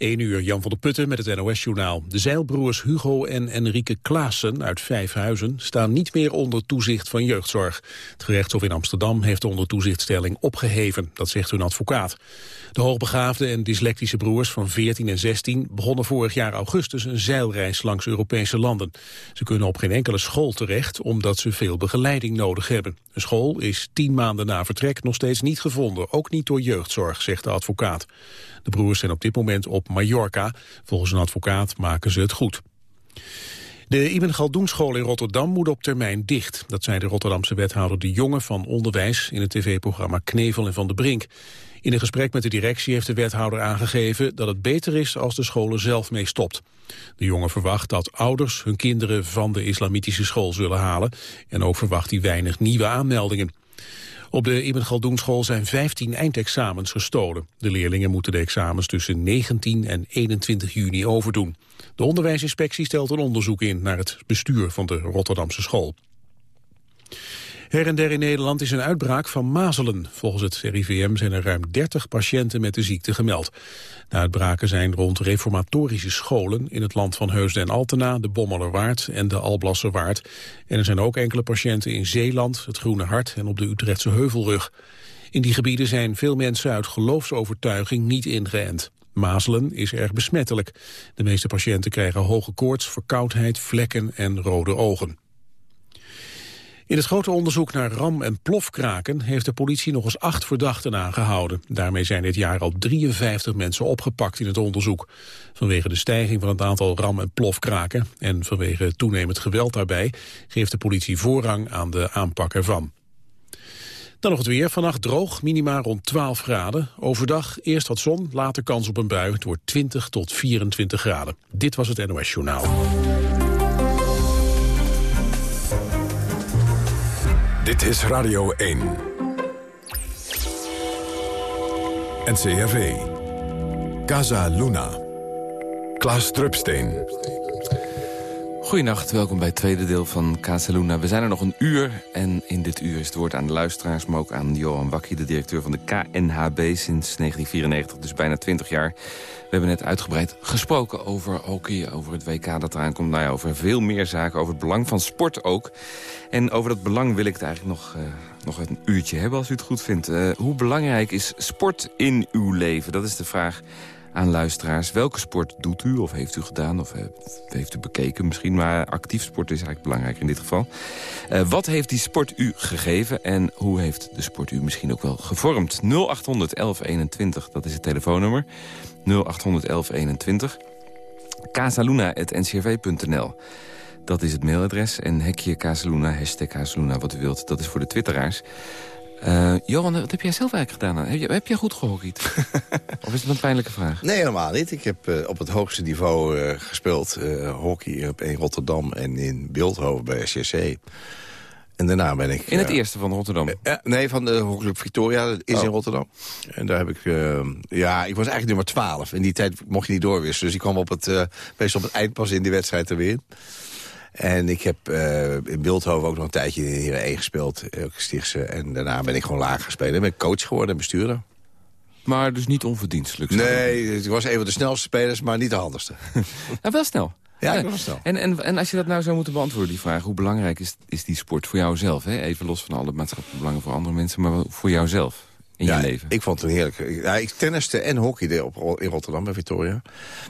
1 uur, Jan van der Putten met het NOS-journaal. De zeilbroers Hugo en Enrique Klaassen uit Vijfhuizen staan niet meer onder toezicht van jeugdzorg. Het gerechtshof in Amsterdam heeft de onder toezichtstelling opgeheven, dat zegt hun advocaat. De hoogbegaafde en dyslectische broers van 14 en 16 begonnen vorig jaar augustus een zeilreis langs Europese landen. Ze kunnen op geen enkele school terecht omdat ze veel begeleiding nodig hebben. Een school is tien maanden na vertrek nog steeds niet gevonden, ook niet door jeugdzorg, zegt de advocaat. De broers zijn op dit moment op Mallorca. Volgens een advocaat maken ze het goed. De Ibn Galdoenschool in Rotterdam moet op termijn dicht. Dat zei de Rotterdamse wethouder De Jonge van Onderwijs... in het tv-programma Knevel en Van de Brink. In een gesprek met de directie heeft de wethouder aangegeven... dat het beter is als de scholen zelf mee stopt. De jongen verwacht dat ouders hun kinderen van de islamitische school zullen halen... en ook verwacht hij weinig nieuwe aanmeldingen. Op de Ibn Galdoenschool zijn 15 eindexamens gestolen. De leerlingen moeten de examens tussen 19 en 21 juni overdoen. De onderwijsinspectie stelt een onderzoek in naar het bestuur van de Rotterdamse school. Her en der in Nederland is een uitbraak van mazelen. Volgens het RIVM zijn er ruim 30 patiënten met de ziekte gemeld. De uitbraken zijn rond reformatorische scholen in het land van Heusden en Altena, de Bommelerwaard en de Alblasserwaard. En er zijn ook enkele patiënten in Zeeland, het Groene Hart en op de Utrechtse Heuvelrug. In die gebieden zijn veel mensen uit geloofsovertuiging niet ingeënt. Mazelen is erg besmettelijk. De meeste patiënten krijgen hoge koorts, verkoudheid, vlekken en rode ogen. In het grote onderzoek naar ram- en plofkraken heeft de politie nog eens acht verdachten aangehouden. Daarmee zijn dit jaar al 53 mensen opgepakt in het onderzoek. Vanwege de stijging van het aantal ram- en plofkraken en vanwege toenemend geweld daarbij geeft de politie voorrang aan de aanpak ervan. Dan nog het weer. Vannacht droog, minima rond 12 graden. Overdag eerst wat zon, later kans op een bui. Het wordt 20 tot 24 graden. Dit was het NOS Journaal. Dit is Radio 1. NCRV. Casa Luna. Klaas Drupsteen. Goedenacht, welkom bij het tweede deel van Casaluna. We zijn er nog een uur en in dit uur is het woord aan de luisteraars... maar ook aan Johan Wakkie, de directeur van de KNHB sinds 1994, dus bijna 20 jaar. We hebben net uitgebreid gesproken over hockey, over het WK dat eraan komt. Nou ja, over veel meer zaken, over het belang van sport ook. En over dat belang wil ik het eigenlijk nog, uh, nog een uurtje hebben als u het goed vindt. Uh, hoe belangrijk is sport in uw leven? Dat is de vraag aan luisteraars. Welke sport doet u of heeft u gedaan of heeft u bekeken misschien? Maar actief sport is eigenlijk belangrijk in dit geval. Uh, wat heeft die sport u gegeven en hoe heeft de sport u misschien ook wel gevormd? 0800 1121, dat is het telefoonnummer. 0800 1121. casaluna.ncrv.nl dat is het mailadres. En hekje Casaluna, hashtag Casaluna, wat u wilt. Dat is voor de twitteraars. Uh, Johan, wat heb jij zelf eigenlijk gedaan? Heb, je, heb jij goed gehockeyd? of is het een pijnlijke vraag? Nee, helemaal niet. Ik heb uh, op het hoogste niveau uh, gespeeld. hockey in Rotterdam en in Beeldhoven bij SCC. En daarna ben ik... In het eerste van Rotterdam? nee, van de hockeyclub Victoria. Dat is oh. in Rotterdam. En daar heb ik... ja, ik was eigenlijk nummer 12. In die tijd mocht je niet doorwisselen. Dus ik kwam op het, best op het eind pas in die wedstrijd er weer. En ik heb uh, in Beeldhoven ook nog een tijdje in de Heren 1 gespeeld. Ook Stichtse. En daarna ben ik gewoon laag gespeeld. En ben ik coach geworden en bestuurder. Maar dus niet onverdienstelijk? Nee, ik was een van de snelste spelers, maar niet de handigste. nou, wel snel. Ja, ik was snel. En, en, en als je dat nou zou moeten beantwoorden, die vraag... hoe belangrijk is, is die sport voor jou zelf? Hè? Even los van alle maatschappelijke belangen voor andere mensen... maar voor jouzelf? In ja, je leven? Ik vond het heerlijk. Ja, ik tenniste en hockeyde op, in Rotterdam bij Victoria.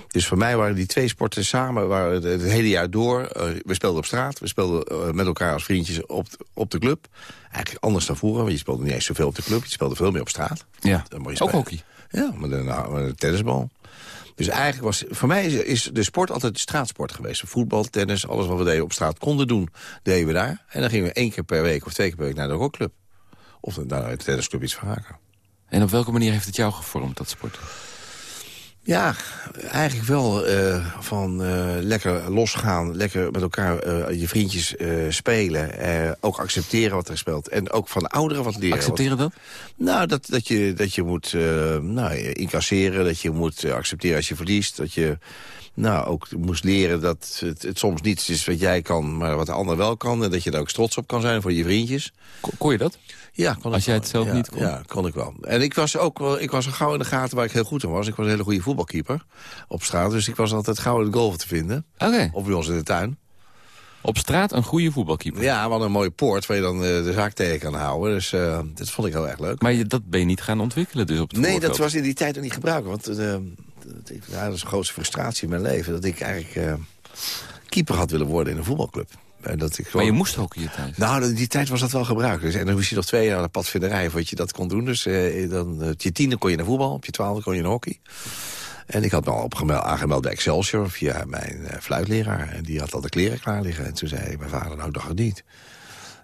Dus voor mij waren die twee sporten samen waren het, hele jaar door. Uh, we speelden op straat. We speelden uh, met elkaar als vriendjes op, op de club. Eigenlijk anders dan vroeger, want je speelde niet eens zoveel op de club. Je speelde veel meer op straat. Ja, ook hockey? Ja, met een, nou, met een tennisbal. Dus eigenlijk was, voor mij is, is, de sport altijd de straatsport geweest. Voetbal, tennis, alles wat we deden op straat konden doen, deden we daar. En dan gingen we één keer per week of twee keer per week naar de rockclub. Of daar uit de tennisclub iets van haken. En op welke manier heeft het jou gevormd, dat sport? Ja, eigenlijk wel uh, van uh, lekker losgaan, lekker met elkaar uh, je vriendjes spelen. ook accepteren wat er speelt. En ook van ouderen wat leren. Accepteren dat? Nou, dat, dat, je, dat je moet nou, incasseren, dat je moet accepteren als je verliest. Dat je nou, ook moest leren dat het, het, soms niets is wat jij kan, maar wat de ander wel kan. En dat je daar ook trots op kan zijn voor je vriendjes. Kon, kon je dat? Ja, kon Als ik jij wel. het zelf Ja, niet kon? Ja, kon ik wel. En ik was ook wel, ik was er gauw in de gaten waar ik heel goed in was. Ik was een hele goede voetbalkeeper op straat. Dus ik was altijd gauw in de golf te vinden. Oké. Of bij ons in de tuin. Op straat een goede voetbalkeeper. Ja, hadden een mooie poort waar je dan eh, de zaak tegen kan houden. Dus eh, dat vond ik heel erg leuk. Maar je, dat ben je niet gaan ontwikkelen dus op het Nee, dat was in die tijd nog niet gebruiken. Want eh, dat, ik- ja, dat is de grootste frustratie in mijn leven. Dat ik eigenlijk keeper had willen worden in een voetbalclub. Dat ik Maar je moest ook hier thuis. Nou, in die tijd was dat wel gebruikelijk. Dus, en dan moest je nog twee jaar naar de padvinderij voordat je dat kon doen. Dus eh, dan, op je tiende kon je naar voetbal, op je twaalfde kon je naar hockey. En ik had me al opgemeld, aangemeld bij Excelsior via mijn eh, fluitleraar. En die had al de kleren klaar liggen. En toen zei mijn vader, nou, dacht het niet.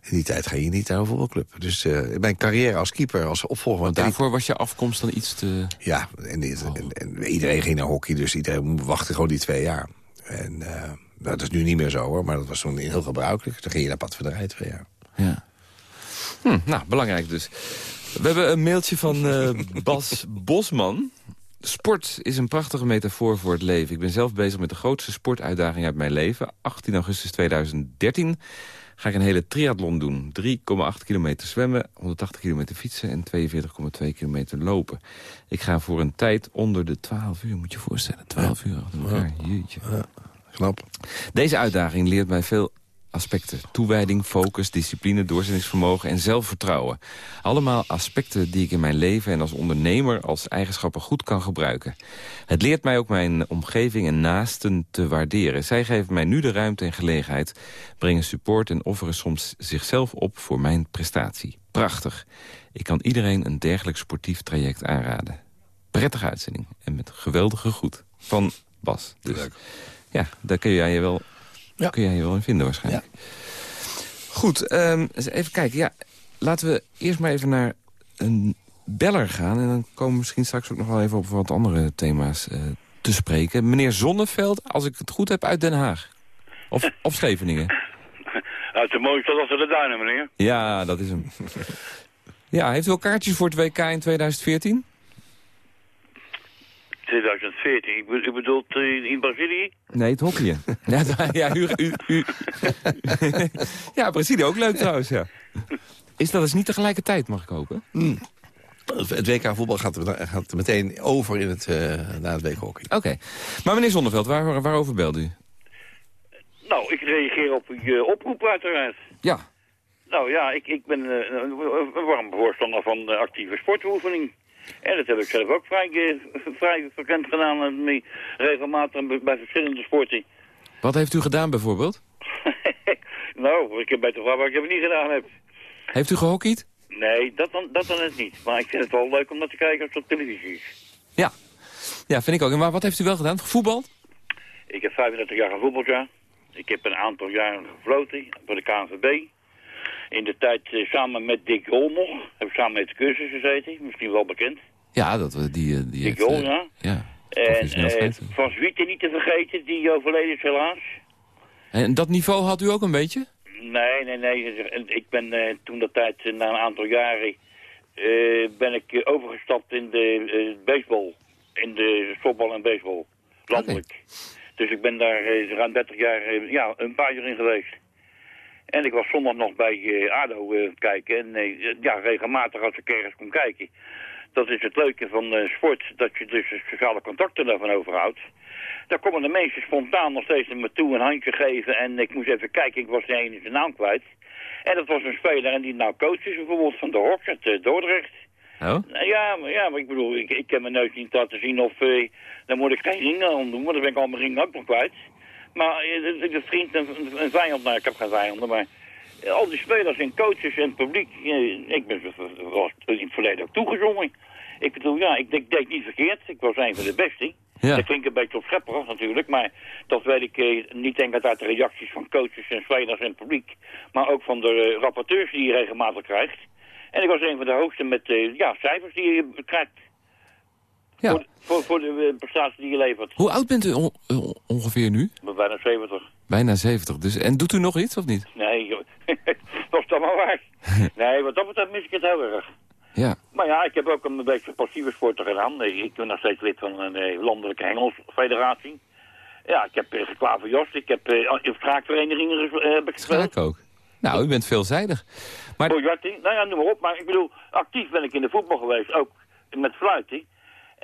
In die tijd ga je niet naar een voetbalclub. Dus eh, mijn carrière als keeper, als opvolger Daarvoor was je afkomst dan iets te... ja, en, en, en iedereen ging naar hockey, dus iedereen wachtte gewoon die twee jaar. En eh, nou, dat is nu niet meer zo hoor, maar dat was toen heel gebruikelijk. Dan ging je naar padvinderij twee jaar. Ja. Hm, nou, belangrijk dus. We hebben een mailtje van eh, Bas Bosman. Sport is een prachtige metafoor voor het leven. Ik ben zelf bezig met de grootste sportuitdaging uit mijn leven. 18 augustus 2013 ga ik een hele triathlon doen. 3,8 kilometer zwemmen, 180 kilometer fietsen en 42,2 kilometer lopen. Ik ga voor een tijd onder de 12 uur, moet je je voorstellen. 12 uur achter elkaar, jeetje. Knap. Deze uitdaging leert mij veel aspecten. Toewijding, focus, discipline, doorzettingsvermogen en zelfvertrouwen. Allemaal aspecten die ik in mijn leven en als ondernemer als eigenschappen goed kan gebruiken. Het leert mij ook mijn omgeving en naasten te waarderen. Zij geven mij nu de ruimte en gelegenheid, brengen support en offeren soms zichzelf op voor mijn prestatie. Prachtig. Ik kan iedereen een dergelijk sportief traject aanraden. Prettige uitzending en met geweldige groet van Bas. Dus Leuk. Ja, daar kun jij je wel, Ja. kun jij je wel in vinden waarschijnlijk. Goed, ehm, eens even kijken. Ja, laten we eerst maar even naar een beller gaan. En dan komen we misschien straks ook nog wel even op wat andere thema's eh, te spreken. Meneer Zonneveld, als ik het goed heb, uit Den Haag. Of, of Scheveningen. Uit de mooiste stad achter de duinen, meneer. Ja, dat is hem. Ja, heeft u al kaartjes voor het WK in 2014? 2014. Ik be- U bedoelt eh, in Brazilië? Nee, het hockeyen. ja, ja, u, u, u- ja, Brazilië ook leuk trouwens, ja. Is dat dus niet tegelijkertijd, mag ik hopen? Het WK voetbal gaat, gaat meteen over in het, eh na het WK hockey. Oké. Maar meneer Zonneveld, waar, waarover belde u? Nou, ik reageer op uw eh, oproep uiteraard. Ja. Nou ja, ik, ik ben een warm voorstander van actieve sportoefening. En dat heb ik zelf ook vrij, vrij frequent gedaan. En regelmatig bij- verschillende sporten. Wat heeft u gedaan bijvoorbeeld? nou, ik heb bij de vraag wat ik het niet gedaan heb. Heeft u gehockeyd? Nee, dat dan, dat dan net niet. Maar ik vind het wel leuk om dat te kijken als het op televisie is. Ja. Ja, vind ik ook. En maar wat heeft u wel gedaan? Gevoetbald? Ik heb 35 jaar gevoetbald, ja. Ik heb een aantal jaren gefloten voor de KNVB. In de tijd eh, samen met Dick Rol nog. Heb samen met de cursus gezeten. Misschien wel bekend. Ja, dat we die... eh, die Dick heeft, eh, ja. Ja. En. Van Zwieten niet te vergeten, die overleden is helaas. En dat niveau had u ook een beetje? Nee, nee, nee. Ik ben toen dat tijd, na een aantal jaren, ben ik overgestapt in de baseball. In de softbal en baseball. Landelijk. Dus ik ben daar ruim 30 jaar, ja, een paar jaar in geweest. En ik was zondag nog bij eh, ADO eh, kijken. En eh, ja, regelmatig als ik ergens kon kijken. Dat is het leuke van sport, dat je dus sociale contacten daarvan overhoudt. Daar komen de mensen spontaan nog steeds naar me toe een handje geven. En ik moest even kijken, ik was de ene zijn naam kwijt. En dat was een speler en die nou coach is bijvoorbeeld van de Hawks uit Dordrecht. Oh? Nou Ja, maar, ja, maar ik bedoel, ik, ik kan mijn neus niet laten zien of... eh, dan moet ik geen ring aan doen, want dan ben ik al mijn ring ook nog kwijt. Maar eh, de, de vriend en vijand, nou ik heb geen vijanden, maar... eh, al die spelers en coaches en publiek, eh, ik ben in het verleden ook toegezongen. Ik bedoel, ja, ik, ik deed niet verkeerd, ik was een van de beste. Ja. Dat klinkt een beetje opschepperig natuurlijk, maar dat weet ik eh, niet enkel uit de reacties van coaches en spelers en publiek, maar ook van de eh, rapporteurs die je regelmatig krijgt. En ik was een van de hoogste met eh, ja, cijfers die je krijgt Ja. voor, voor, voor de eh, prestatie die je levert. Hoe oud bent u on- on- ongeveer nu? Bijna 70. Bijna 70. Dus, en doet u nog iets of niet? Nee, dat is dan maar waar. Nee, wat dat betreft mis ik het heel erg. Ja. Maar ja, ik heb ook een beetje passieve sporten gedaan. Ik ben nog steeds lid van een eh, landelijke hengelsfederatie. Ja, ik heb geklaverjost. Ik heb in eh, ik gespeeld. Schaak ook. Nou, u bent veelzijdig. Maar... Nou ja, noem maar op. Maar ik bedoel, actief ben ik in de voetbal geweest, ook met fluiten.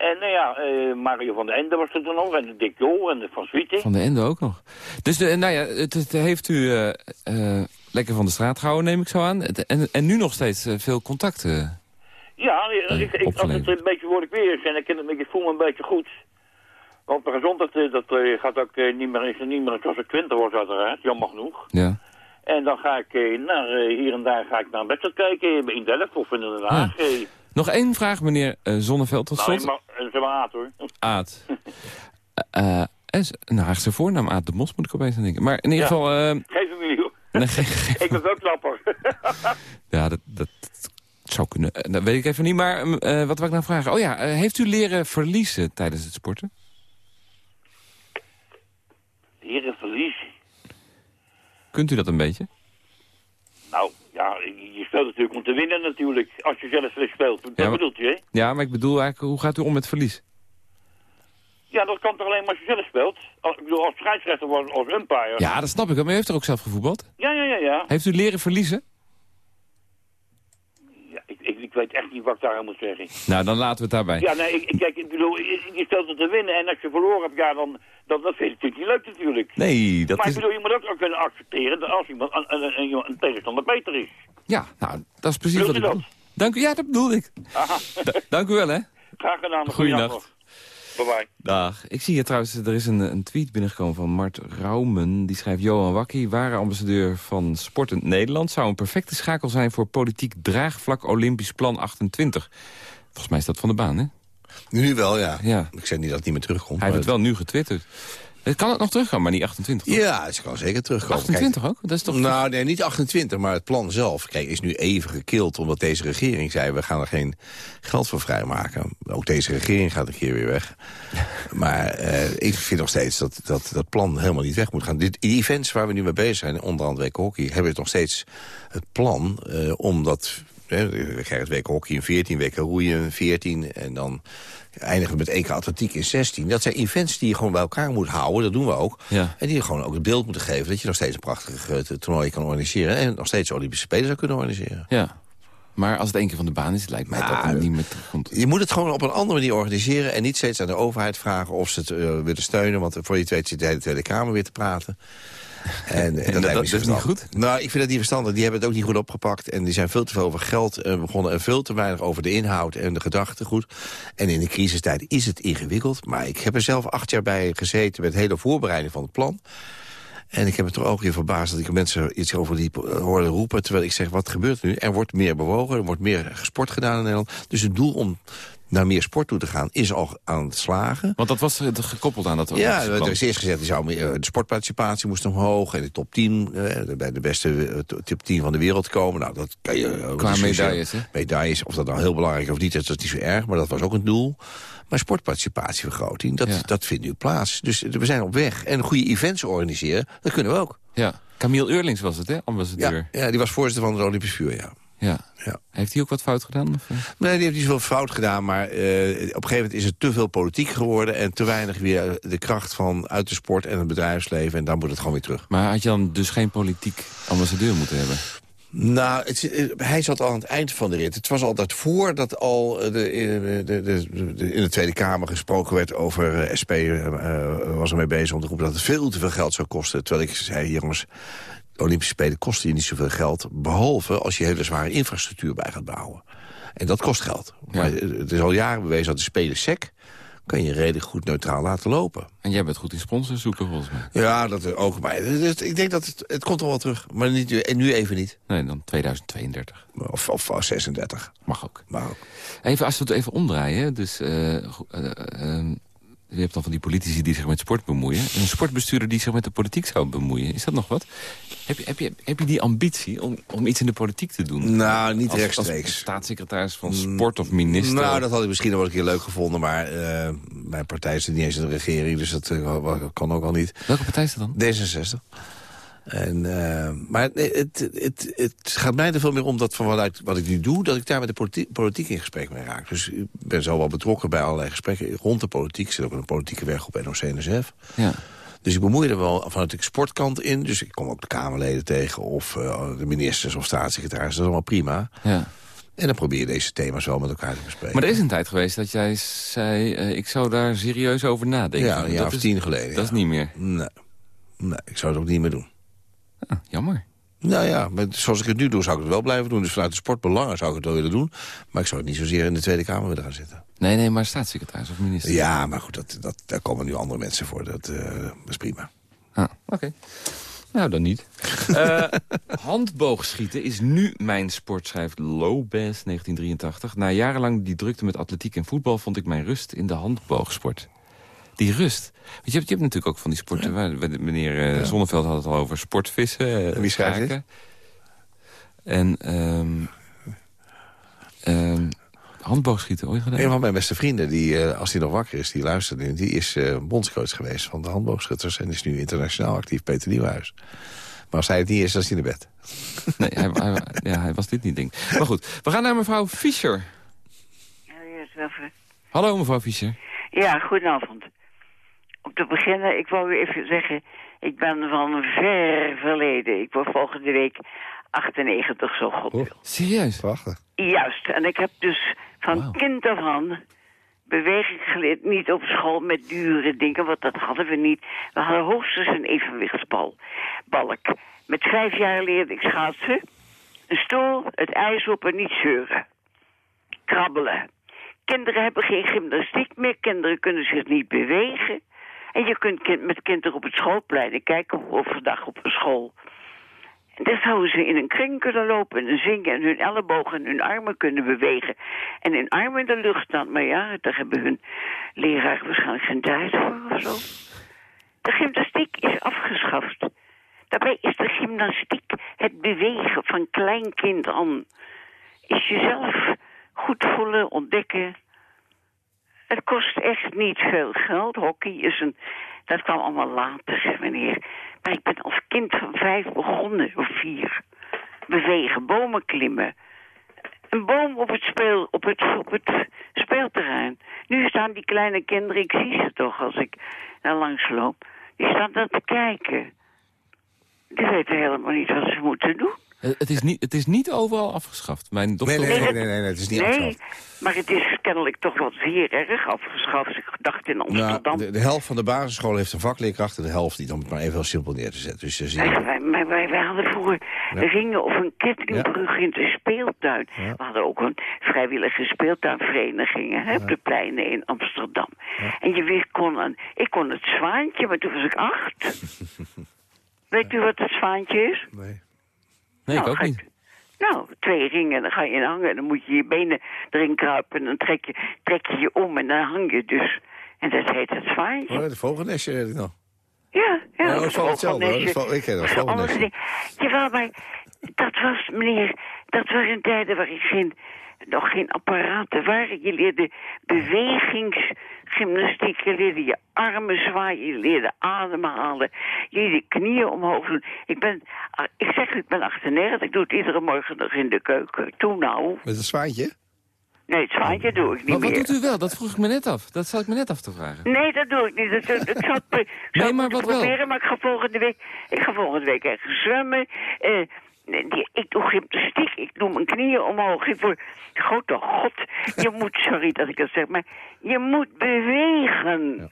En nou ja, uh, Mario van der Ende was er dan nog, en Dick Jol en Van Zwieting. Van der Ende ook nog. Dus de, nou ja, het, het heeft u uh, uh, lekker van de straat gehouden, neem ik zo aan. En, en nu nog steeds veel contacten. Ja, ik, ik, als het een beetje voor ik weer is en ik, ik voel me een beetje goed. Want de gezondheid dat, gaat ook niet meer, is niet meer zoals ik twintig was uiteraard, jammer genoeg. Ja. En dan ga ik naar, hier en daar ga ik naar een wedstrijd kijken in Delft of in Den Haag. Ja. Nog één vraag, meneer uh, Zonneveld, tot slot. Nou, zeg maar Aad, hoor. Aad. uh, uh, nou, Haagse voornaam Aad de Mos, moet ik opeens aan denken. Maar in ieder ja. geval... Geef hem. Nee, geef ik ben ook knapper. ja, dat, dat, zou kunnen. Dat weet ik even niet, maar wat wil ik nou vragen? Oh ja, heeft u leren verliezen tijdens het sporten? Leren verliezen? Kunt u dat een beetje? Nou, je speelt natuurlijk om te winnen natuurlijk. Als je zelf slecht speelt. Dat ja, maar, bedoelt u, hè? Ja, maar ik bedoel eigenlijk, hoe gaat u om met verlies? Ja, dat kan toch alleen maar als je zelf speelt? Als, ik bedoel, als scheidsrechter of als umpire. Ja, dat snap ik. Maar u heeft er ook zelf gevoetbald? Ja, ja, ja, ja. Heeft u leren verliezen? Ja, ik, ik, ik weet echt niet wat ik daar moet zeggen. Nou, dan laten we het daarbij. Ja, nee, ik, kijk, ik bedoel, je, speelt om te winnen. En als je verloren hebt, ja, dan, dat, dat vind je natuurlijk niet leuk natuurlijk. Nee, dat maar is... ik bedoel, je moet ook kunnen accepteren dat als iemand een, een, een, een tegenstander beter is. Ja, nou, dat is precies wat ik dat? bedoel. Dank u, ja, dat bedoel ik. Da dank u wel, hè. Graag gedaan. Goeienacht. Bye bye. Dag. Ik zie hier trouwens, er is een, een tweet binnengekomen van Mart Raumen. Die schrijft, Johan Wakkie, ware ambassadeur van Sportend Nederland... zou een perfecte schakel zijn voor politiek draagvlak Olympisch Plan 28. Volgens mij is dat van de baan, hè? Nu wel, ja. ja. Ik zeg niet dat het niet meer terugkomt. Hij heeft het wel nu getwitterd. Kan het nog teruggaan, maar niet 28? Toch? Ja, het kan zeker terugkomen. 28 ook? Dat is toch... Nou, nee, niet 28, maar het plan zelf kijk, is nu even gekild... omdat deze regering zei, we gaan er geen geld voor vrijmaken. Ook deze regering gaat een keer weer weg. maar uh, ik vind nog steeds dat, dat dat plan helemaal niet weg moet gaan. Dit, die events waar we nu mee bezig zijn, onder andere Hockey... hebben we nog steeds het plan uh, om dat... We krijgen het WK Hockey in 14, WK Roeien in 14... en dan eindigen met EK Atletiek in 16. Dat zijn events die je gewoon bij elkaar moet houden. Dat doen we ook. Ja. En die je gewoon ook het beeld moeten geven... dat je nog steeds een prachtig uh, toernooi kan organiseren... en nog steeds Olympische Spelen zou kunnen organiseren. Ja. Maar als het één keer van de baan is, lijkt mij Nou, dat het niet meer terugkomt. Je moet het gewoon op een andere manier organiseren... en niet steeds aan de overheid vragen of ze het uh, willen steunen... want voor je weet zit de hele Tweede Kamer weer te praten. En, En dat- dat is niet goed? Nou, ik vind dat niet verstandig. Die hebben het ook niet goed opgepakt. En die zijn veel te veel over geld eh, begonnen... en veel te weinig over de inhoud en de gedachtegoed. En in de crisistijd is het ingewikkeld. Maar ik heb er zelf acht jaar bij gezeten... met hele voorbereiding van het plan. En ik heb het er ook weer verbaasd dat ik mensen iets over die eh, hoorde roepen... terwijl ik zeg, wat gebeurt er nu? Er wordt meer bewogen, er wordt meer sport gedaan in Nederland. Dus het doel om naar meer sport toe te gaan is al aan het slagen. Want dat was eh, gekoppeld aan dat Ja, er is eerst gezegd, zou meer, eh, de sportparticipatie moest omhoog... en de top 10, eh, bij de beste top 10 van de wereld komen. Nou, dat kan je... Qua medailles, hè? Medailles, of dat nou heel belangrijk is of niet, dat is niet zo erg... maar dat was ook een doel. Maar sportparticipatievergroting, dat, Ja. dat vindt nu plaats. Dus we zijn op weg. En goede events organiseren, dat kunnen we ook. Ja. Camille Eurlings was het, hè? Ambassadeur. Ja, ja, die was voorzitter van het Olympisch Vuur, ja. Ja. Ja. Heeft hij ook wat fout gedaan? Of, eh? Nee, die heeft niet zoveel fout gedaan, maar eh, op een gegeven moment is het te veel politiek geworden... en te weinig weer de kracht van uit de sport en het bedrijfsleven... en dan moet het gewoon weer terug. Maar had je dan dus geen politiek ambassadeur moeten hebben? Nou, het, eh, hij zat al aan het eind van de rit. Het was al eh, de, eh, de, de, de- in de Tweede Kamer gesproken werd over SP... eh, was er mee bezig om te roepen dat het veel te veel geld zou kosten. Terwijl ik zei, jongens, Olympische Spelen kosten je niet zoveel geld... behalve als je hele zware infrastructuur bij gaat bouwen. En dat kost geld. Maar eh, het is al jaren bewezen dat de Spelen sec... kan je redelijk goed neutraal laten lopen. En jij bent goed in sponsors zoeken, volgens mij. Ja, dat ook. Maar het- ik denk dat het, het komt al wel terug. Maar niet, nu- en nu even niet. Nee, dan 2032. Of, of, of 36. Mag ook. Maar ook. Even, als we het even omdraaien. Dus, eh, eh, eh, je hebt dan van die politici die zich met sport bemoeien. Een sportbestuurder die zich met de politiek zou bemoeien. Is dat nog wat? Heb je, heb je, heb je die ambitie om, om iets in de politiek te doen? Nou, niet Als- rechtstreeks. Als staatssecretaris van sport of minister? Nou, dat had ik misschien nog wel een keer leuk gevonden. Maar eh, mijn partij zit niet eens in de regering. Dus dat eh, kan ook al niet. Welke partij is dat dan? D66. En, eh, maar het, het, het, gaat mij er veel meer om dat van wat ik, wat ik nu doe... dat ik daar met de politiek, politiek in gesprek mee raak. Dus ik ben zo wel betrokken bij allerlei gesprekken rond de politiek. Ik zit ook in een politieke weg op NOC-NSF. Ja. Dus ik bemoei er wel vanuit de sportkant in. Dus ik kom ook de Kamerleden tegen of uh, de ministers of staatssecretarissen. Dat is allemaal prima. Ja. En dan probeer je deze thema's wel met elkaar te bespreken. Maar er is een tijd geweest dat jij zei... Uh, ik zou daar serieus over nadenken. Ja, een jaar dat of tien geleden. Dat ja. is niet meer? Nee. nee, ik zou het ook niet meer doen. Ah, jammer. Nou ja, maar zoals ik het nu doe, zou ik het wel blijven doen. Dus vanuit de sportbelangen zou ik het wel willen doen. Maar ik zou het niet zozeer in de Tweede Kamer willen gaan zitten. Nee, nee, maar staatssecretaris of minister. Ja, maar goed, dat, dat, daar komen nu andere mensen voor. Dat, uh, dat is prima. Ah, oké. Okay. Nou, dan niet. uh, handboogschieten is nu mijn sport, schrijft Lobes 1983. Na jarenlang die drukte met atletiek en voetbal... vond ik mijn rust in de handboogsport. Die rust. Want je hebt, je hebt natuurlijk ook van die sporten... Ja. Waar, meneer uh, ja. Zonneveld had het al over sportvissen. Uh, en wie schrijft dit? En... Um, um, handboogschieten, ooit gedaan? Een van mijn beste vrienden, die, uh, als hij nog wakker is, die luistert nu... die is uh, bondscoach geweest van de handboogschutters... en is nu internationaal actief, Peter Nieuwhuis. Maar als hij het niet is, dan is hij in bed. Nee, hij, hij, ja, hij was dit niet, denk ik. Maar goed, we gaan naar mevrouw Fischer. Hallo, mevrouw Fischer. Ja, goedenavond. Om te beginnen, ik wou u even zeggen... ik ben van ver verleden. Ik word volgende week 98 zo god wil. Oh, serieus? Prachtig. Juist, en ik heb dus van wow. kind af aan beweging geleerd. Niet op school met dure dingen, want dat hadden we niet. We hadden hoogstens een evenwichtsbal. Balk. Met vijf jaar leerde ik schaatsen. Een stoel, het ijs op en niet zeuren. Krabbelen. Kinderen hebben geen gymnastiek meer. Kinderen kunnen zich niet bewegen. En je kunt met kinderen op het schoolplein kijken overdag op een school. En dan zouden ze in een kring kunnen lopen en zingen... en hun ellebogen en hun armen kunnen bewegen. En hun armen in de lucht staan. Maar ja, daar hebben hun leraar waarschijnlijk geen tijd voor of zo. De gymnastiek is afgeschaft. Daarbij is de gymnastiek het bewegen van klein kind aan. Is jezelf goed voelen, ontdekken. Het kost echt niet veel geld. Hockey is een... Dat kwam allemaal later, meneer. Maar ik ben als kind van vijf begonnen, of vier. Bewegen, bomen klimmen. Een boom op het, speel, op, het, speelterrein. Nu staan die kleine kinderen, ik zie ze toch als ik daar langs loop. Die staan daar te kijken. Die weten helemaal niet wat ze moeten doen. Het is, niet, het is niet overal afgeschaft. Mijn dochter... Nee, nee, nee, nee, nee, nee, het is niet nee, afgeschaft. maar het is kennelijk toch wel zeer erg afgeschaft. Ik dacht in Amsterdam... Nou, de, de, helft van de basisschool heeft een vakleerkracht... en de helft niet, om het maar even heel simpel neer te zetten. Dus je ziet... wij, wij, wij, wij hadden vroeger ja. ringen of een kettingbrug ja. in de speeltuin. Ja. We hadden ook een vrijwillige speeltuinvereniging... Hè, op de pleinen in Amsterdam. En je wist, kon een, ik kon het zwaantje, maar toen was ik acht. Weet u wat het zwaantje is? Nee. Nee, nou, ik ook niet. Nou, twee ringen, dan ga je in hangen. En dan moet je je benen erin kruipen. En dan trek je, trek je je om en dan hang je dus. En dat heet het zwaantje. Oh, de vogelnestje weet ik nog. Ja, ja. ja dat is wel hetzelfde hoor. Dat ik ken dat vogelnestje. Jawel, maar dat was, meneer, dat waren tijden waarin geen, nog geen apparaten waren. Je leerde bewegingsgymnastiek, je leerde je armen zwaaien, je leerde ademhalen, je leerde je knieën omhoog doen. Ik ben, ik zeg, ik ben 98, ik doe het iedere morgen nog in de keuken. Toen nou. Met een zwaantje? Nee, het zwaantje doe ik niet maar meer. wat doet u wel? Dat vroeg ik me net af. Dat zat ik me net af te vragen. Nee, dat doe ik niet. Dat, dat, dat zou ik, nee, maar wat proberen, wel? maar ik ga volgende week, ik ga volgende week ergens zwemmen. Uh, ik doe gymnastiek, ik doe mijn knieën omhoog. Ik word, grote god, je moet, sorry dat ik dat zeg, maar je moet bewegen. Ja.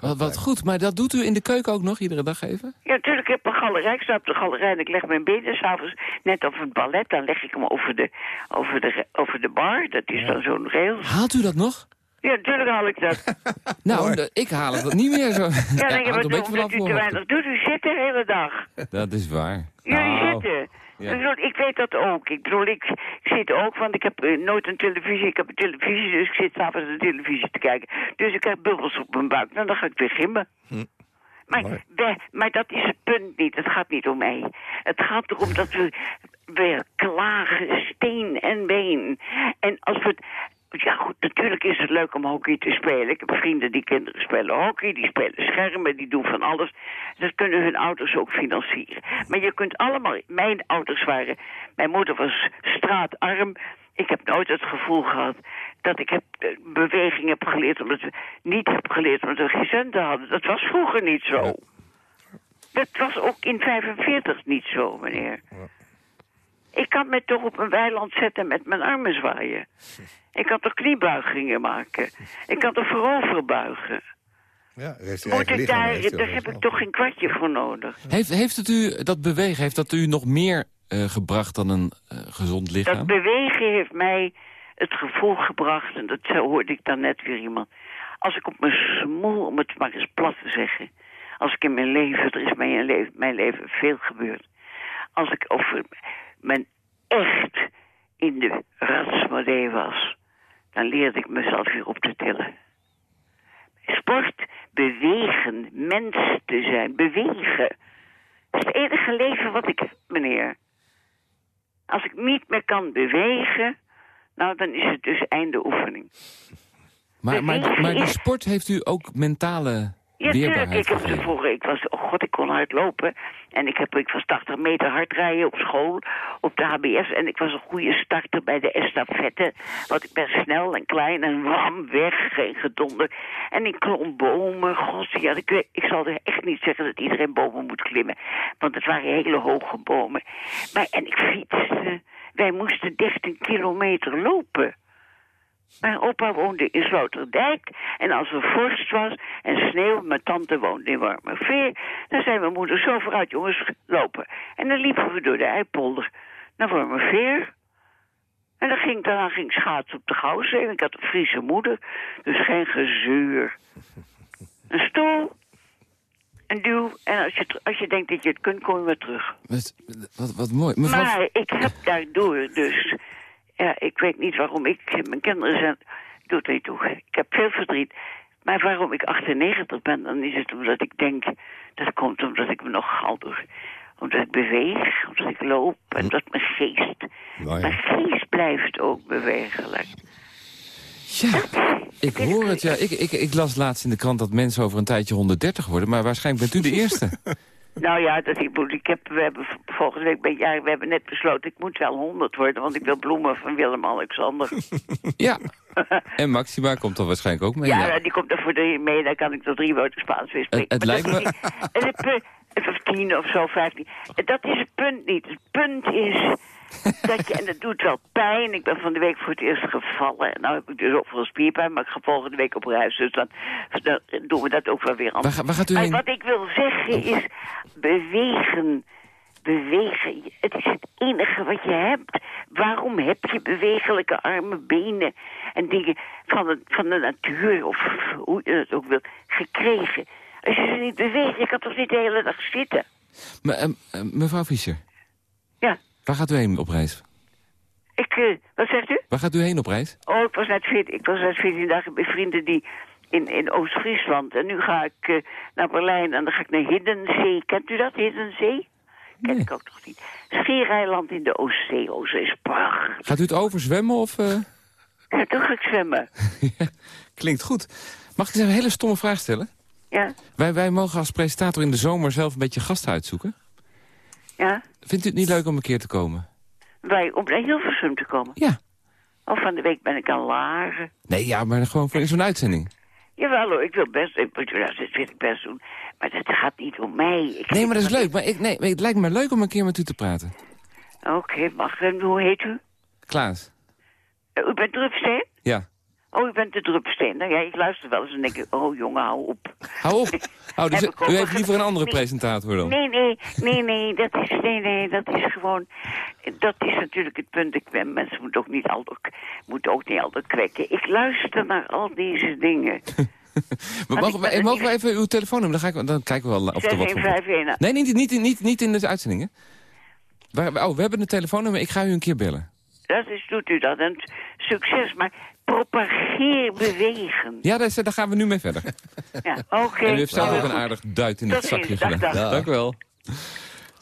Wat, wat, goed, maar dat doet u in de keuken ook nog, iedere dag even? Ja, natuurlijk. Ik heb een galerij. Ik sta op de galerij en ik leg mijn benen s'avonds net over het ballet. Dan leg ik hem over de, over de, over de bar. Dat is ja. dan zo'n rail. Haalt u dat nog? Ja, natuurlijk haal ik dat. nou, ik haal het niet meer zo. Ja, nee, ja, maar omdat u te weinig doet. U zit de hele dag. Dat is waar. Jullie nou. zitten. Ja. Ik weet dat ook. Ik bedoel, ik, ik zit ook, want ik heb uh, nooit een televisie. Ik heb een televisie, dus ik zit s'avonds de televisie te kijken. Dus ik heb bubbels op mijn buik. Nou, dan ga ik weer gimmen. Hm. Maar, we, maar dat is het punt niet. Het gaat niet om mij. Het gaat erom dat we weer klagen, steen en been. En als we ja goed, natuurlijk is het leuk om hockey te spelen. Ik heb vrienden die kinderen spelen hockey, die spelen schermen, die doen van alles. Dat kunnen hun ouders ook financieren. Maar je kunt allemaal, mijn ouders waren, mijn moeder was straatarm. Ik heb nooit het gevoel gehad dat ik heb, beweging heb geleerd, omdat we niet heb geleerd omdat we geen centen hadden. Dat was vroeger niet zo. Dat was ook in 45 niet zo, meneer. Ik kan me toch op een weiland zetten met mijn armen zwaaien. Ik kan toch kniebuigingen maken. Ik kan toch voorover buigen. Ja, heeft Moet ik lichaam, daar, heeft daar heb ik toch geen kwartje voor nodig. Heeft, heeft het u, dat bewegen, heeft dat u nog meer eh, gebracht dan een eh, gezond Dat lichaam? bewegen heeft mij het gevoel gebracht, en dat hoorde ik dan net weer iemand. Als ik op mijn smoel, om het maar eens plat te zeggen. Als ik in mijn leven, er is mij in leven, mijn leven veel gebeurd. Als ik over mijn echt in de ratsmodee was, dan leerde ik mezelf weer op te tillen. Sport, bewegen, mens te zijn, bewegen. Dat is het enige leven wat ik heb, meneer. Als ik niet meer kan bewegen, nou dan is het dus einde oefening. Maar, maar, maar die sport heeft u ook mentale Ja, tuurlijk. Ik heb gegeven? tevoren, ik was, oh god, ik kon hard lopen. En ik, heb, ik was 80 meter hard rijden op school, op de HBS. En ik was een goede starter bij de estafette. Want ik ben snel en klein en wam, weg, geen gedonder. En ik klom bomen, god, ja, ik, ik zal er echt niet zeggen dat iedereen bomen moet klimmen. Want het waren hele hoge bomen. Maar, en ik fietste. Wij moesten 13 kilometer lopen. Mijn opa woonde in Sloterdijk. En als er vorst was en sneeuw, mijn tante woonde in Warmerveer... dan zei mijn moeder, zo vooruit jongens, lopen. En dan liepen we door de Eipolder naar Warmerveer. En dan ging, daarna ging schaatsen op de Gouwzee. En ik had een Friese moeder, dus geen gezeur. Een stoel, een duw. En als je, als je denkt dat je het kunt, kom je weer terug. Wat, wat, wat mooi. Mevrouw, Maar ik heb daardoor dus... Ja, ik weet niet waarom ik... Mijn kinderen zijn... Doet niet toe. Ik heb veel verdriet. Maar waarom ik 98 ben, dan is het omdat ik denk... Dat komt omdat ik me nog doe. Omdat ik beweeg, omdat ik loop. En dat mijn geest... Nou ja. Mijn geest blijft ook bewegelijk. ja, ik hoor het. Ja. Ik, ik, ik las laatst in de krant dat mensen over een tijdje 130 worden. Maar waarschijnlijk bent u de eerste. Nou ja, dat ik, moet- ik heb, we hebben volgende week ben ja, we hebben net besloten, ik moet wel 100 worden, want ik wil bloemen van Willem-Alexander. ja. En Maxima komt dan waarschijnlijk ook mee. Ja, Ja. die komt er voor drie mee, dan kan ik tot drie woorden Spaans weer spreken. Het- het Maar lijkt me- niet- of tien of zo, vijftien. Dat is het punt niet. Het punt is dat je, en dat doet wel pijn. Ik ben van de week voor het eerst gevallen. En nou heb ik dus ook veel spierpijn, maar ik ga volgende week op reis. Dus dan, dan doen we dat ook wel weer anders. ga- waar gaat u Maar heen? wat ik wil zeggen is bewegen. Bewegen. Het is het enige wat je hebt. Waarom heb je bewegelijke armen, benen en dingen van de, van de natuur, of hoe je het ook wil, gekregen? Als je ze niet beweegt, je kan toch niet de hele dag zitten? Me- eh, eh, mevrouw Fischer, Ja, waar gaat u heen op reis? ik, eh, wat zegt u? Waar gaat u heen op reis? Oh, ik was net 14, ik was net 14 dagen bij vrienden die in, in Oost-Friesland. En nu ga ik eh, naar Berlijn en dan ga ik naar Hiddensee. Kent u dat, Hiddensee? Ken Nee. ik ook nog niet. Schiereiland in de Oostzee. Oostzee is prachtig. Gaat u het overzwemmen of... eh? Ja, toen ga ik zwemmen. Klinkt goed. Mag ik eens een hele stomme vraag stellen? Ja, Wij, wij mogen als presentator in de zomer zelf een beetje gasten uitzoeken. Ja. Vindt u het niet leuk om een keer te komen? Wij, om naar Hilversum te komen. Ja. Of van de week ben ik aan Laren. Nee, ja, maar gewoon voor zo'n uitzending. Jawel hoor, ik wil best, ik, moet- dat wil ik best doen. Maar dat gaat niet om mij. Ik Nee, maar dat is leuk. Maar ik, nee, het lijkt me leuk om een keer met u te praten. Oké, mag en hoe heet u? Klaas. Eh, U bent Drupsteen? Oh, u bent de Drupsteen. Nou ja, ik luister wel eens en denk ik, oh jongen, hou op. Hou op. Oh, dus u heeft liever een andere Nee. presentator dan? Nee, nee, nee, nee, dat is, nee, nee, dat is gewoon, dat is natuurlijk het punt. Ik ben, mensen moeten ook niet altijd, moeten ook niet altijd kwekken. Ik luister naar al deze dingen. Maar mogen, we, mogen we even uw telefoonnummer? Dan, ga ik, dan kijken we wel of er wat van komt. 6151. Nee, niet, niet, niet, niet in de uitzendingen. Oh, we hebben een telefoonnummer. Ik ga u een keer bellen. Dat is, doet u dat. En succes, maar propageer bewegen. Ja, daar, is- daar gaan we nu mee verder. Ja, oké. En u heeft zelf ook een aardig duit in het zakje ziens. Dag, gedaan. dag. Dank u wel. Zullen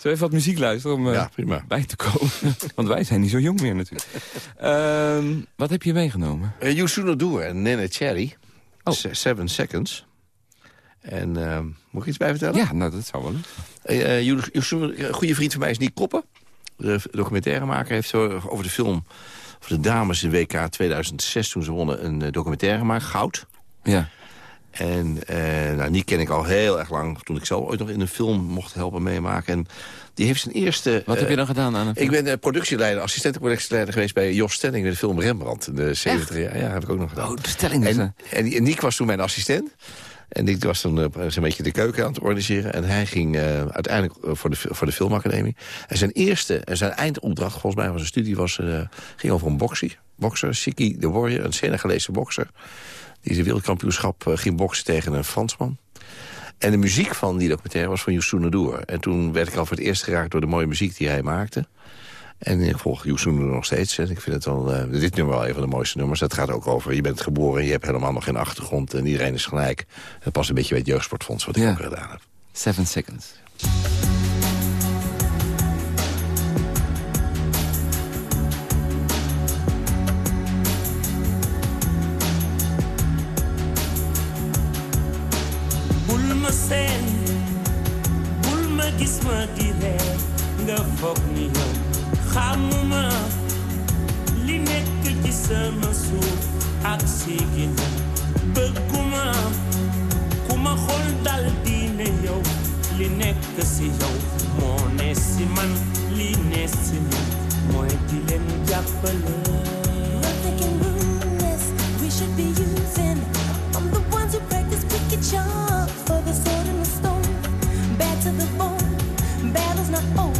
we even wat muziek luisteren om eh, Ja, prima. bij te komen? Want wij zijn niet zo jong meer natuurlijk. Ehm, wat heb je meegenomen? Uh, you Sooner Do en Nene Cherry. Oh. Se- Seven Seconds. En ehm, moet ik iets bij vertellen? Ja, nou, dat zou wel. Eh, eh, Sooner- een goede vriend van mij is Nick Koppen. De documentairemaker heeft over de film... over de dames in WK 2006 toen ze wonnen een eh, documentaire gemaakt, Goud. Ja. En uh, nou, die ken ik al heel erg lang. Toen ik zelf ooit nog in een film mocht helpen meemaken. En die heeft zijn eerste... Wat heb je dan gedaan aan een film? Ik ben productieleider, assistent-productieleider geweest bij Jos Stelling... in de film Rembrandt in de 70 jaar. Ja, heb ik ook nog gedaan. Oh, de Stelling. En, en, en Niek was toen mijn assistent. En ik was toen uh, een beetje de keuken aan het organiseren. En hij ging uh, uiteindelijk voor, de, voor de filmacademie. En zijn eerste, en zijn eindopdracht, volgens mij was een studie... Was, ging over een boksie. Bokser, Siki de Warrior, een Senegalese bokser. Die zijn wereldkampioenschap ging boksen tegen een Fransman. En de muziek van die documentaire was van Youssou N'Dour. En toen werd ik al voor het eerst geraakt door de mooie muziek die hij maakte. En ik volg Youssou N'Dour nog steeds. En ik vind het wel, uh, dit nummer wel een van de mooiste nummers. Dat gaat ook over, je bent geboren, je hebt helemaal nog geen achtergrond... en iedereen is gelijk. Dat past een beetje bij het jeugdsportfonds wat ik ook gedaan heb. Seven Seconds. Ak si ginnaaw bëgguma ku ma xool dal di ne yow li nekk si yow moo ne si man li ne si di We the ones who practice charms for the sword and the stone. Bad to the bone. Battle's not over,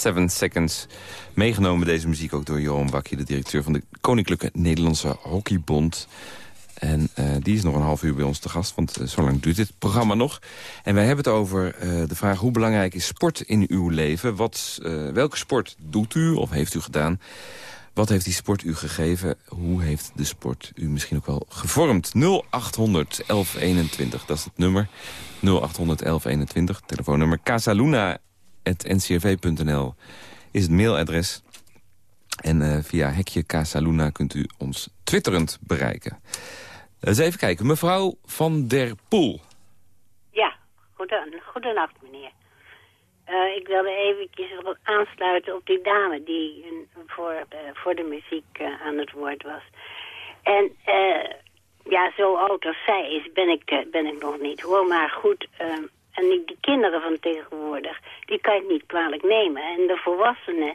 Seven Seconds. Meegenomen deze muziek ook door Johan Bakkie, de directeur van de Koninklijke Nederlandse Hockeybond. En eh, die is nog een half uur bij ons te gast, want eh, zo lang duurt dit programma nog. En wij hebben het over eh, de vraag hoe belangrijk is sport in uw leven? Wat, welke sport doet u of heeft u gedaan? Wat heeft die sport u gegeven? Hoe heeft de sport u misschien ook wel gevormd? 0800 1121, dat is het nummer. 0800 1121, telefoonnummer. casaluna.ncrv.nl is het mailadres. En eh, via hekje Casaluna kunt u ons twitterend bereiken. Eens even kijken. Mevrouw Van der Poel. Ja, goeden, goedenacht meneer. Eh, ik wilde eventjes aansluiten op die dame die eh, voor, voor de muziek eh, aan het woord was. En eh, ja, zo oud als zij is, ben ik, ben ik nog niet hoor. Maar goed, eh, en die, die kinderen van tegenwoordig, die kan ik niet kwalijk nemen. En de volwassenen,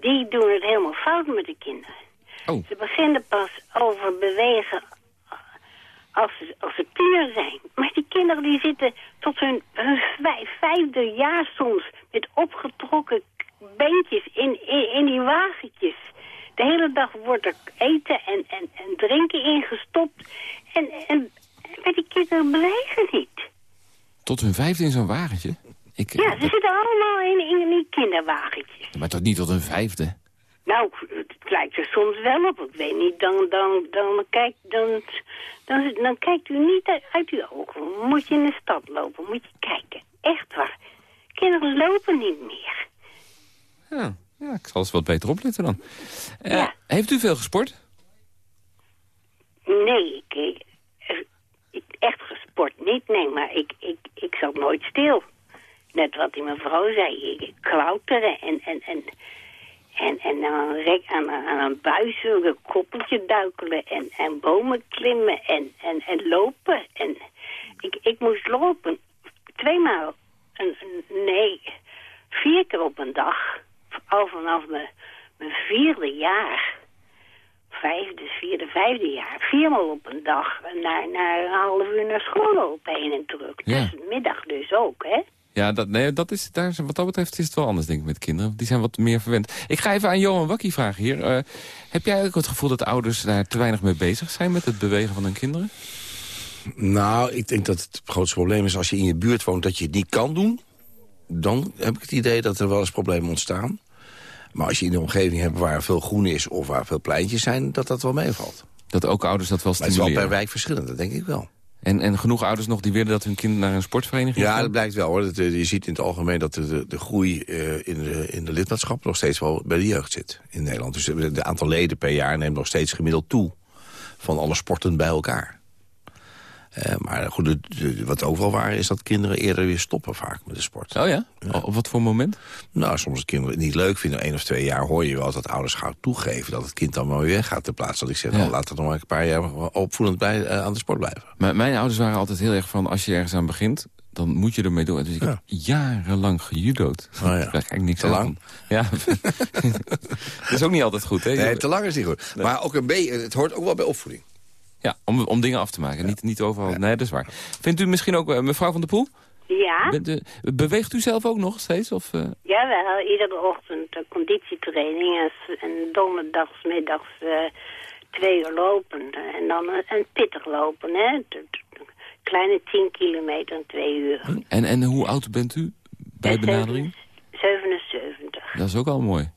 die doen het helemaal fout met de kinderen. Oh. Ze beginnen pas over bewegen als ze, als ze tiener zijn. Maar die kinderen die zitten tot hun, hun vijf, vijfde jaar soms... met opgetrokken beentjes in, in, in die wagentjes. De hele dag wordt er eten en, en, en drinken ingestopt. En, en maar die kinderen bewegen niet. Tot hun vijfde in zo'n wagentje? Ik, Ja, ze zitten allemaal in, in die kinderwagentjes. Maar toch niet tot een vijfde? Nou, het lijkt er soms wel op. Ik weet niet, dan, dan, dan, kijk, dan, dan, dan kijkt u niet uit, uit uw ogen. Moet je in de stad lopen, moet je kijken. Echt waar. Kinderen lopen niet meer. Ja, ja ik zal eens wat beter opletten dan. Eh, Ja. Heeft u veel gesport? Nee, ik- echt gesport niet, nee, maar ik, ik, ik zat nooit stil. Net wat die mevrouw zei, klauteren en, en, en, en, en aan, een rek, aan, een- buis een koppeltje duikelen en, en bomen klimmen en, en, en lopen. En ik, ik moest lopen tweemaal, een, nee, vier keer op een dag, al vanaf mijn vierde jaar vijfde, vierde, vijfde jaar. Viermaal op een dag. Naar, naar een half uur naar school lopen heen en terug. Ja. Dus middag dus ook, hè? Ja, dat, nee, dat is, daar, wat dat betreft is het wel anders, denk ik, met kinderen. Die zijn wat meer verwend. Ik ga even aan Johan Wakkie vragen hier. Eh, heb jij ook het gevoel dat ouders daar te weinig mee bezig zijn... met het bewegen van hun kinderen? Nou, ik denk dat het grootste probleem is als je in je buurt woont dat je het niet kan doen. Dan heb ik het idee dat er wel eens problemen ontstaan. Maar als je in een omgeving hebt waar veel groen is of waar veel pleintjes zijn, dat dat wel meevalt. Dat ook ouders dat wel Maar het is wel stimuleren? per wijk verschillend, dat denk ik wel. En, en genoeg ouders nog die willen dat hun kind naar een sportvereniging Ja, gaat? dat blijkt wel hoor. Dat, eh, je ziet in het algemeen dat de, de, de groei eh, in, de, in de lidmaatschap nog steeds wel bij de jeugd zit in Nederland. Dus het aantal leden per jaar neemt nog steeds gemiddeld toe van alle sporten bij elkaar. Eh, maar goed, de- de- wat overal waar is dat kinderen eerder weer stoppen vaak met de sport. Oh ja? Op wat voor moment? Nou, soms kinderen het niet leuk vinden, één of twee jaar hoor je wel dat ouders gaan toegeven dat het kind dan maar weer weggaat. Ter plaatse dat ik zeg, Ja. nou, laat het nog maar een paar jaar opvoedend bij, eh, aan de sport blijven. Maar mijn ouders waren altijd heel erg van... als je ergens aan begint, dan moet je ermee door. Dus ik Ja. heb jarenlang gejudo'd. Oh ja. Daar krijg ik niks Te aan lang? Ja. dat is ook niet altijd goed, hè? Nee, te lang is niet goed. Maar ook een beetje, het hoort ook wel bij opvoeding. Ja, om, om dingen af te maken. Niet, niet overal. Nee, dat is waar. Vindt u misschien ook, eh, mevrouw van der Poel... Ja, beweegt u zelf ook nog steeds? Of, eh, jawel. Iedere ochtend uh, conditietraining en, donderdags, middags eh, twee uur lopen. En dan een, een pittig lopen, hè. De- de- de Kleine 10 kilometer in twee uur. en, en hoe oud bent u bij En benadering? 77. Dat is ook al mooi.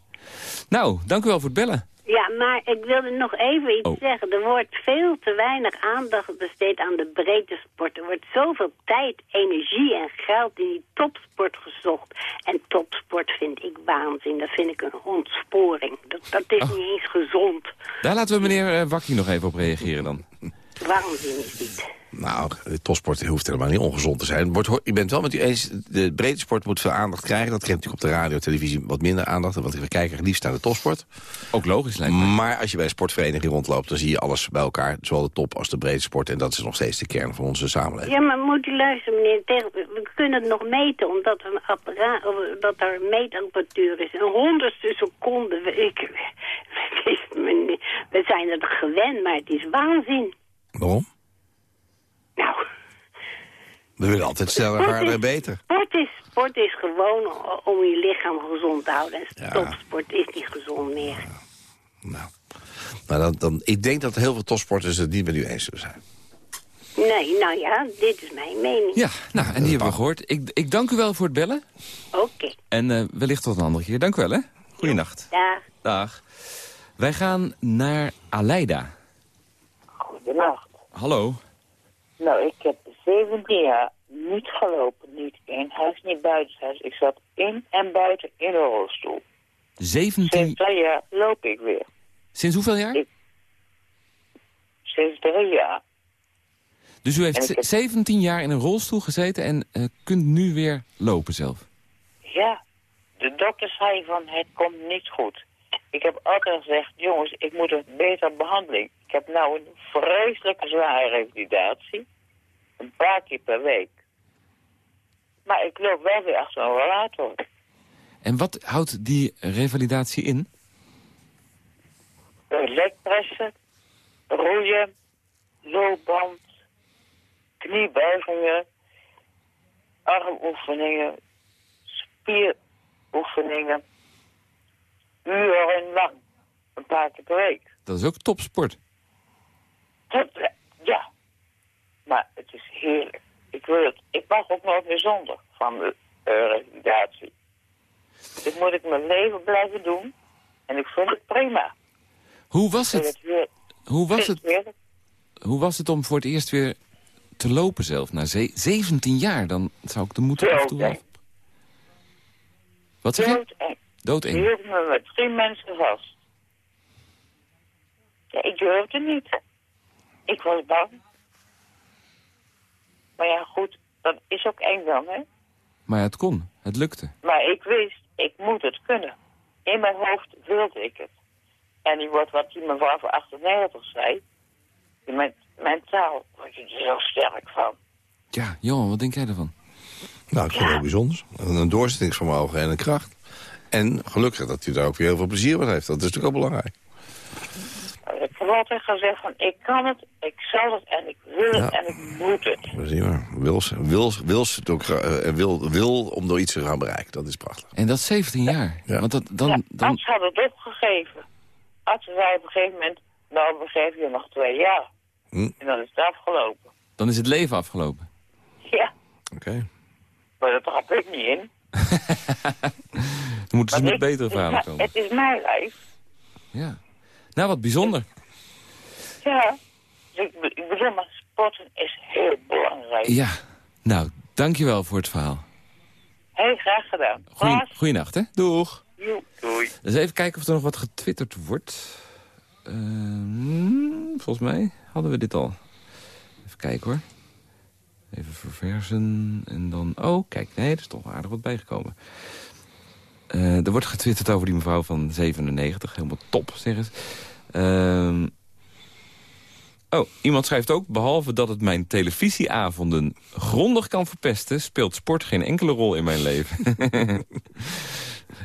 Nou, dank u wel voor het bellen. Ja, maar ik wilde nog even iets Oh. zeggen. Er wordt veel te weinig aandacht besteed aan de breedte sport. Er wordt zoveel tijd, energie en geld in die topsport gezocht. En topsport vind ik waanzin. Dat vind ik een ontsporing. Dat, dat is Oh. niet eens gezond. Daar laten we meneer eh, Wakkie nog even op reageren dan. Waanzin is dit. Nou, de topsport hoeft helemaal niet ongezond te zijn. Wordt, ik ben het wel met u eens, de breedte sport moet veel aandacht krijgen. Dat krijgt natuurlijk op de radio en televisie wat minder aandacht. Want we kijken het liefst naar de topsport. Ook logisch lijkt me. Maar als je bij een sportvereniging rondloopt, dan zie je alles bij elkaar. Zowel de top als de breedte sport. En dat is nog steeds de kern van onze samenleving. Ja, maar moet u luisteren, meneer. We kunnen het nog meten, omdat er, een apparaat, dat er een meetapparatuur is. Een honderdste seconde. Ik, we zijn het gewend, maar het is waanzin. Waarom? Nou, We willen altijd sneller, harder en beter. sport is, sport is gewoon om je lichaam gezond te houden. En Ja. topsport is niet gezond meer. Nou. Maar dan, dan, ik denk dat heel veel topsporters het niet met u eens zullen zijn. Nee, nou ja, dit is mijn mening. Ja, nou, en die hebben we gehoord. Ik, ik dank u wel voor het bellen. Oké, En eh, wellicht tot een andere keer. Dank u wel, hè. Goeienacht. dag. Dag. Wij gaan naar Aleida. Goedenacht. Hallo. Nou, ik heb 17 jaar niet gelopen. Niet in huis, niet buitenshuis. Ik zat in en buiten in een rolstoel. 17... Sinds twee jaar loop ik weer. Sinds hoeveel jaar? Ik- Sinds drie jaar. Dus u heeft En ik ze- heb- 17 jaar in een rolstoel gezeten en eh, kunt nu weer lopen zelf. Ja, de dokter zei van het komt niet goed. Ik heb altijd gezegd, jongens, ik moet een betere behandeling. Ik heb nou een vreselijke zware revalidatie. Een paar keer per week. Maar ik loop wel weer achter een rollator. En wat houdt die revalidatie in? Lekpressen, roeien, loopband, kniebuigingen, armoefeningen, spieroefeningen, urenlang, een paar keer per week. Dat is ook topsport. Dat, eh, ja, maar het is heerlijk. Ik, wil het, ik mag ook nooit meer zonder van de revalidatie. Dit moet ik mijn leven blijven doen en ik vind het prima. Hoe was het, hoe was het, hoe was het om voor het eerst weer te lopen zelf? Na ze- 17 jaar, dan zou ik de moed af en toe af. Wat zeg je? Doodeng. Hield me met drie mensen vast. Ja, ik durfde niet. Ik was bang. Maar ja, goed, dat is ook eng dan, hè. Maar ja, het kon. Het lukte. Maar ik wist, ik moet het kunnen. In mijn hoofd wilde ik het. En die wordt wat die mevrouw van 98 zei. Met mentaal word je er zo sterk van. Ja, Johan, wat denk jij ervan? Nou, ik vind het heel bijzonder. Een een doorzettingsvermogen en een kracht. En gelukkig dat u daar ook weer heel veel plezier van heeft. Dat is natuurlijk ook belangrijk. Ik heb altijd gezegd van, ik kan het, ik zal het en ik wil het Ja. en ik moet het. Dat is niet waar. Wil, wil, wil, het ook, gra- eh, wil, wil om door iets te gaan bereiken. Dat is prachtig. En dat is 17 jaar. Ja. Want dat, dan, ja, dan, had het opgegeven. Arts zei op een gegeven moment, nou, we geven je nog twee jaar. Hm. En dan is het afgelopen. dan is het leven afgelopen. Ja, Oké. maar dat trap ik niet in. Dan moeten ze ik- betere het is verhalen mijn- komen. Het is mijn lijf. Ja. Nou, wat bijzonder. Ja, dus ik, be- ik bedoel, maar sporten is heel belangrijk. Ja. Nou, dankjewel voor het verhaal. Heel graag gedaan. Goeie, Klaas, goeienacht, hè? Doeg. doei. Dus even kijken of er nog wat getwitterd wordt. Ehm, volgens mij hadden we dit al. Even kijken hoor. Even verversen en dan... Oh, kijk, nee, er is toch aardig wat bijgekomen. Eh, er wordt getwitterd over die mevrouw van 97. Helemaal top, zeggen ze. Ehm, oh, iemand schrijft ook... behalve dat het mijn televisieavonden grondig kan verpesten... speelt sport geen enkele rol in mijn leven.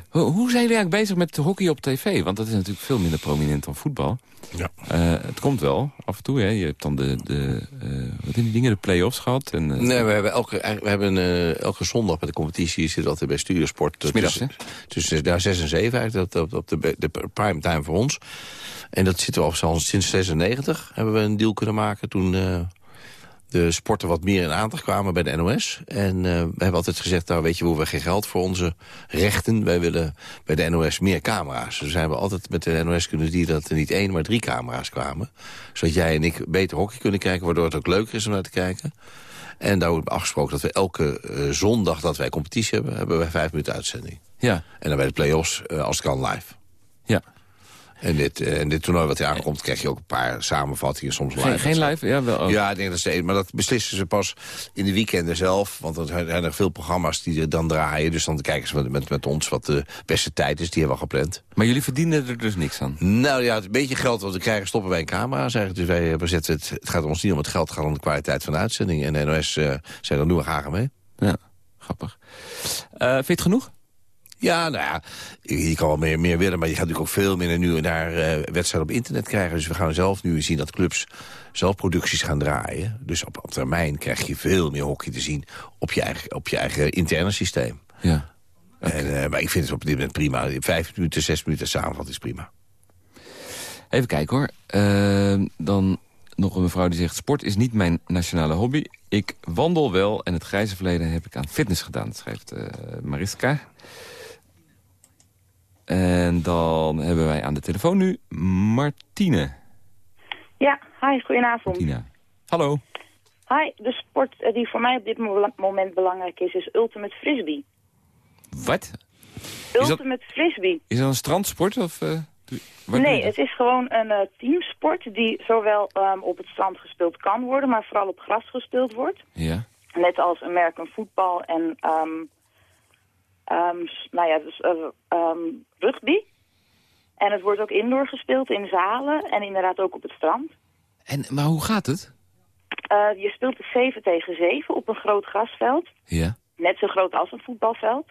Hoe, hoe zijn jullie eigenlijk bezig met hockey op tv? Want dat is natuurlijk veel minder prominent dan voetbal. Ja. Eh, het komt wel, af en toe. Hè. Je hebt dan de, de, eh, wat zijn die dingen, de play-offs gehad. En, eh, Nee, we hebben elke, we hebben, eh, elke zondag bij de competitie zit altijd bij Studiosport. Smiddags, tussen, tussen daar 6 en 7 eigenlijk, dat, op, op de, de prime time voor ons. En dat zitten we al sinds 96 hebben we een deal kunnen maken. Toen eh, de sporten wat meer in aandacht kwamen bij de NOS. En eh, we hebben altijd gezegd, nou weet je, we hebben geen geld voor onze rechten. Wij willen bij de NOS meer camera's. Dus zijn we altijd met de NOS kunnen zien dat er niet één, maar drie camera's kwamen. Zodat jij en ik beter hockey kunnen kijken, waardoor het ook leuker is om naar te kijken. En daar wordt afgesproken dat we elke eh, zondag dat wij competitie hebben... hebben wij vijf minuten uitzending. ja, En dan bij de play-offs, eh, als het kan, live. En dit, eh, en dit toernooi wat hier aankomt, krijg je ook een paar samenvattingen soms live. Geen, geen live? Ja, wel. oh. Ja, ik denk dat ze, maar dat beslissen ze pas in de weekenden zelf. Want er zijn er nog veel programma's die er dan draaien. Dus dan kijken ze met, met, met ons wat de beste tijd is. Die hebben we al gepland. Maar jullie verdienen er dus niks aan? Nou ja, het beetje geld wat we krijgen stoppen wij in camera's eigenlijk. Dus wij we zetten het, het gaat ons niet om het geld, het gaat om de kwaliteit van de uitzending. En de NOS uh, zei dan doen we graag mee. Ja, grappig. Uh, vind je het genoeg? Ja, nou ja, je, kan wel meer, meer willen, maar je gaat natuurlijk ook veel meer nu naar uh, wedstrijden op internet krijgen. Dus we gaan zelf nu zien dat clubs zelf producties gaan draaien. Dus op, op termijn krijg je veel meer hockey te zien op je eigen, op je eigen interne systeem. Ja. Okay. En, uh, maar ik vind het op dit moment prima. Vijf minuten, zes minuten samenvat is prima. Even kijken hoor. Ehm, dan nog een mevrouw die zegt... sport is niet mijn nationale hobby. Ik wandel wel en het grijze verleden heb ik aan fitness gedaan. Dat schrijft eh, Mariska. En dan hebben wij aan de telefoon nu Martine. Ja, hi, goedenavond. Martina. Hallo. Hi, de sport eh, die voor mij op dit mo- moment belangrijk is, is Ultimate Frisbee. Wat? dat- Ultimate Frisbee. Is dat een strandsport? Of, eh, Nee, het dat? is gewoon een eh, teamsport die zowel ehm, op het strand gespeeld kan worden, maar vooral op gras gespeeld wordt. Ja. Net als American voetbal en ehm, s- nou ja, dus, eh, ehm, rugby. En het wordt ook indoor gespeeld in zalen en inderdaad ook op het strand. En, maar hoe gaat het? Eh, je speelt het 7 tegen 7 op een groot grasveld. Ja. Net zo groot als een voetbalveld.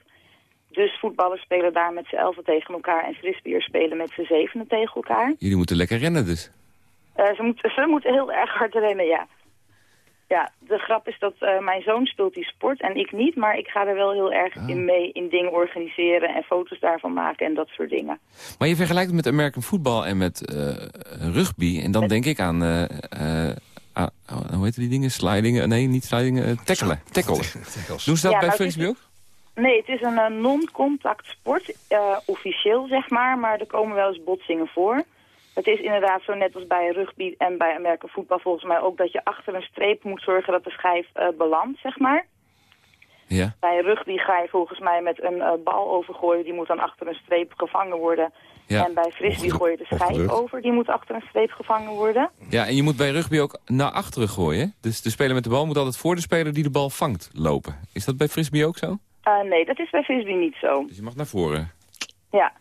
Dus voetballers spelen daar met z'n elfen tegen elkaar... en frisbeers spelen met z'n zevenen tegen elkaar. Jullie moeten lekker rennen dus. Eh, ze, moeten, ze moeten heel erg hard rennen, ja. Ja, de grap is dat eh, mijn zoon speelt die sport en ik niet... maar ik ga er wel heel erg in mee in dingen organiseren... en foto's daarvan maken en dat soort dingen. Maar je vergelijkt het met American voetbal en met eh, rugby. En dan denk ik aan... eh, eh, ah, oh, hoe heet die dingen? Slidingen? Nee, niet slidingen. tackelen. Tackelen. Doen ze dat Ja, bij nou, frisbee is- ook? Nee, het is een non-contact sport, eh, officieel zeg maar, maar er komen wel eens botsingen voor. Het is inderdaad zo net als bij rugby en bij American voetbal volgens mij ook dat je achter een streep moet zorgen dat de schijf eh belandt, zeg maar. Ja. Bij rugby ga je volgens mij met een eh, bal overgooien, die moet dan achter een streep gevangen worden. Ja. En bij frisbee gooi je de schijf over, die moet achter een streep gevangen worden. ja, en je moet bij rugby ook naar achteren gooien. Dus de speler met de bal moet altijd voor de speler die de bal vangt lopen. Is dat bij frisbee ook zo? Eh, nee, dat is bij frisbee niet zo. Dus je mag naar voren. Ja.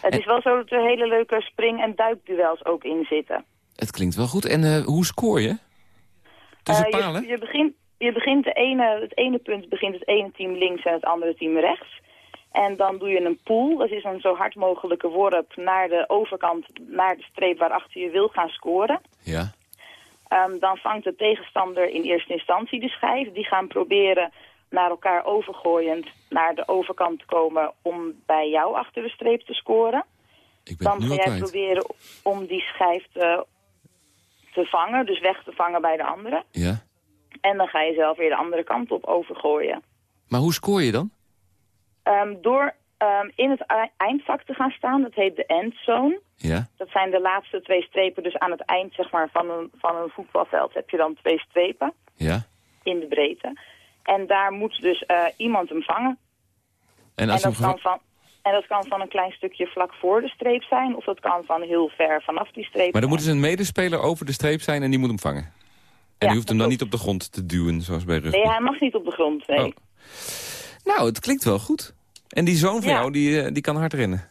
Het is wel zo dat er hele leuke spring- en duikduels ook in zitten. Het klinkt wel goed. En eh, hoe scoor je? Tussen je- palen? Je, begint, je begint de ene, het ene punt begint het ene team links en het andere team rechts. En dan doe je een pool. Dat is een zo hard mogelijke worp naar de overkant, naar de streep waarachter je wil gaan scoren. Ja. Ehm, dan vangt de tegenstander in eerste instantie de schijf. Die gaan proberen naar elkaar overgooiend naar de overkant te komen om bij jou achter de streep te scoren. Dan ga jij kwijt. proberen om die schijf te, te vangen, dus weg te vangen bij de andere. Ja. En dan ga je zelf weer de andere kant op overgooien. Maar hoe scoor je dan? Ehm, door ehm, in het ei- eindvak te gaan staan, dat heet de endzone. Ja. Dat zijn de laatste twee strepen, dus aan het eind zeg maar, van, een, van een voetbalveld heb je dan twee strepen Ja. in de breedte. En daar moet dus eh, iemand hem vangen. En als dat kan van, en dat kan van een klein stukje vlak voor de streep zijn, of dat kan van heel ver vanaf die streep Maar dan moet dus een medespeler over de streep zijn en die moet hem vangen. En Ja, die hoeft hem dan niet op de grond te duwen, zoals bij rugby. Nee, hij mag niet op de grond, nee. Oh. Nou, het klinkt wel goed. En die zoon van Ja. jou, die, eh, die kan hard rennen.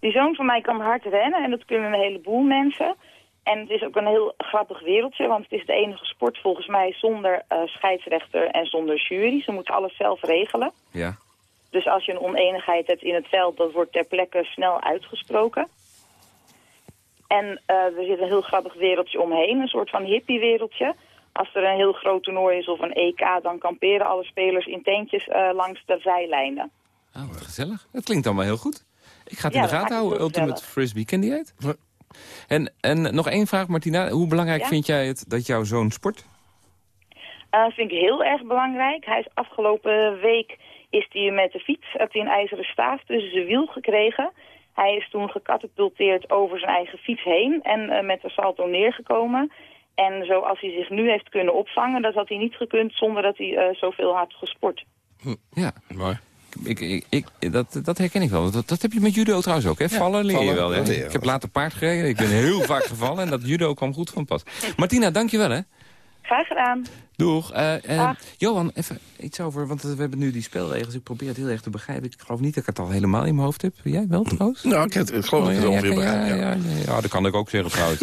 Die zoon van mij kan hard rennen en dat kunnen een heleboel mensen. En het is ook een heel grappig wereldje, want het is de enige sport volgens mij zonder eh, scheidsrechter en zonder jury. Ze moeten alles zelf regelen. Ja. Dus als je een oneenigheid hebt in het veld, dat wordt ter plekke snel uitgesproken. En eh, er zit een heel grappig wereldje omheen, een soort van hippie-wereldje. Als er een heel groot toernooi is of een EK, dan kamperen alle spelers in tentjes eh, langs de zijlijnen. Oh, wat gezellig. Dat klinkt allemaal heel goed. Ik ga het Ja, in de gaten houden, Ultimate gezellig. Frisbee. Ken die het? En, en nog één vraag, Martina. Hoe belangrijk Ja? vind jij het dat jouw zoon sport? Eh vind ik heel erg belangrijk. Hij is afgelopen week is hij met de fiets, heeft hij een ijzeren staaf tussen zijn wiel gekregen. Hij is toen gecatapulteerd over zijn eigen fiets heen en eh, met de salto neergekomen. En zoals hij zich nu heeft kunnen opvangen, dat had hij niet gekund zonder dat hij eh, zoveel had gesport. Ja. Mooi. Ik, ik, ik, dat, dat herken ik wel. Dat, dat heb je met judo trouwens ook, hè? Vallen leer je vallen, wel, hè? je Ik heb later paard gereden. Ik ben heel vaak gevallen en dat judo kwam goed van pas. Martina, dankjewel, hè? Graag gedaan. Doeg. Eh, eh. Johan, even iets over, want we hebben nu die spelregels. Ik probeer het heel erg te begrijpen. Ik geloof niet dat ik het al helemaal in mijn hoofd heb. Jij wel, trouwens? Nou, ik, het, ik geloof dat ik het ongeveer ja, begrijp. ja, Ja. ja, ja, ja, dat kan ik ook zeggen trouwens.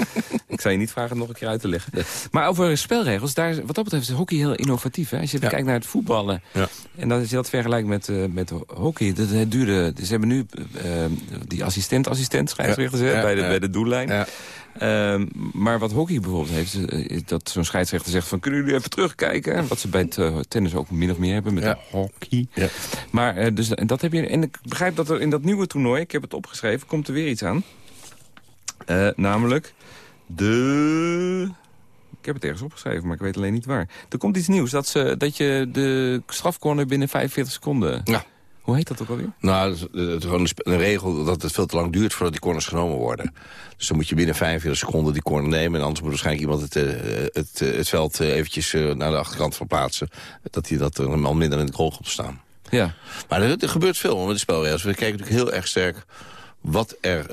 ik zou je niet vragen het nog een keer uit te leggen. Maar over spelregels, daar, is- wat dat betreft is hockey heel innovatief. Hè? Als je kijkt naar het voetballen, Ja. en dan, als je dat vergelijkt met, eh, met hockey, dat het duurde... Ze hebben nu eh, die assistent-assistent, scheidsrechters, hè, bij, de, ja. bij de doellijn. Ja. Ehm, maar wat hockey bijvoorbeeld heeft, eh, is dat zo'n scheidsrechter zegt van... kunnen jullie even terugkijken? Wat ze bij het eh, tennis ook min of meer hebben met Ja. de hockey. Ja. Maar eh, dus, en dat heb je. En ik begrijp dat er in dat nieuwe toernooi, ik heb het opgeschreven, komt er weer iets aan. Eh, namelijk de... Ik heb het ergens opgeschreven, maar ik weet alleen niet waar. Er komt iets nieuws, dat, ze, dat je de strafcorner binnen 45 seconden... Ja. Hoe heet dat ook alweer? Nou, het is, gewoon een, regel dat het veel te lang duurt voordat die corners genomen worden. Dus dan moet je binnen 45 seconden die corner nemen. En anders moet waarschijnlijk iemand het, eh, het, eh, het veld eh, eventjes naar de achterkant verplaatsen. Dat hij dat er man minder in de goal komt staan. Ja. Maar er, er gebeurt veel met de spelregels. We kijken natuurlijk heel erg sterk wat er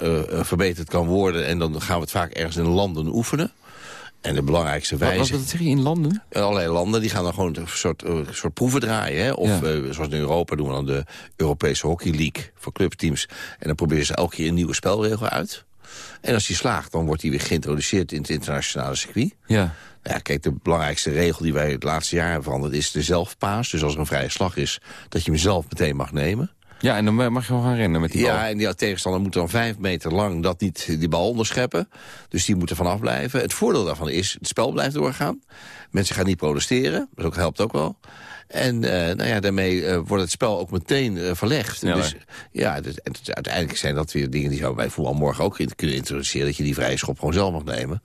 verbeterd kan worden. En dan gaan we het vaak ergens in landen oefenen. En de belangrijkste wijze... wat, wat zeg je in landen? In allerlei landen die gaan dan gewoon een soort, eh, soort proeven draaien. Hè? Of Ja. eh, zoals in Europa doen we dan de Europese Hockey League voor clubteams. En dan proberen ze elke keer een nieuwe spelregel uit. En als die slaagt, dan wordt die weer geïntroduceerd in het internationale circuit. Ja. Nou Ja, kijk, de belangrijkste regel die wij het laatste jaar hebben veranderd... is de zelfpaas. Dus als er een vrije slag is, dat je hem zelf meteen mag nemen. Ja, en dan mag je gewoon gaan rennen met die bal. Ja, en die tegenstander moet dan vijf meter lang dat niet die bal onderscheppen. Dus die moet er vanaf blijven. Het voordeel daarvan is, het spel blijft doorgaan. Mensen gaan niet protesteren, dat ook, helpt ook wel. En eh, nou ja, daarmee eh, wordt het spel ook meteen eh, verlegd. Sneller. Dus, ja, dus, en uiteindelijk zijn dat weer dingen die zouden bij voetbal morgen ook in- kunnen introduceren. Dat je die vrije schop gewoon zelf mag nemen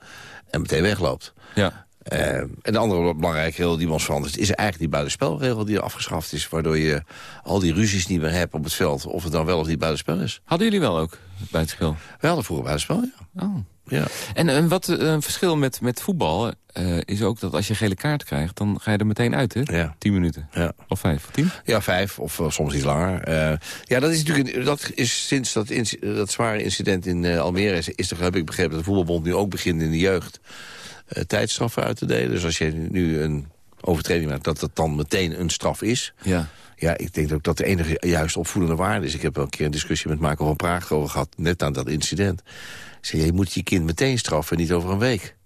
en meteen wegloopt. Ja. Eh, en de andere belangrijke regel die ons verandert... is eigenlijk die buitenspelregel die er afgeschaft is... waardoor je al die ruzies niet meer hebt op het veld... of het dan wel of niet buitenspel is. Hadden jullie wel ook bij het spel? We hadden vroeger buitenspel, ja. Oh. ja. En, en wat eh, een verschil met, met voetbal eh, is ook dat als je gele kaart krijgt... dan ga je er meteen uit, hè? Ja. Tien minuten. Ja. Of vijf, tien? Ja, vijf of soms iets langer. Ja, dat is natuurlijk een- dat is sinds dat, dat zware incident in Almere is, is er, heb ik begrepen, dat de voetbalbond nu ook begint in de jeugd tijdstraffen uit te delen. Dus als je nu een overtreding maakt, dat het dan meteen een straf is. Ja. Ja, ik denk ook dat de enige juist opvoedende waarde is. Ik heb wel een keer een discussie met Marco van Praag over gehad, net aan dat incident. Ik zei, je moet je kind meteen straffen, niet over een week.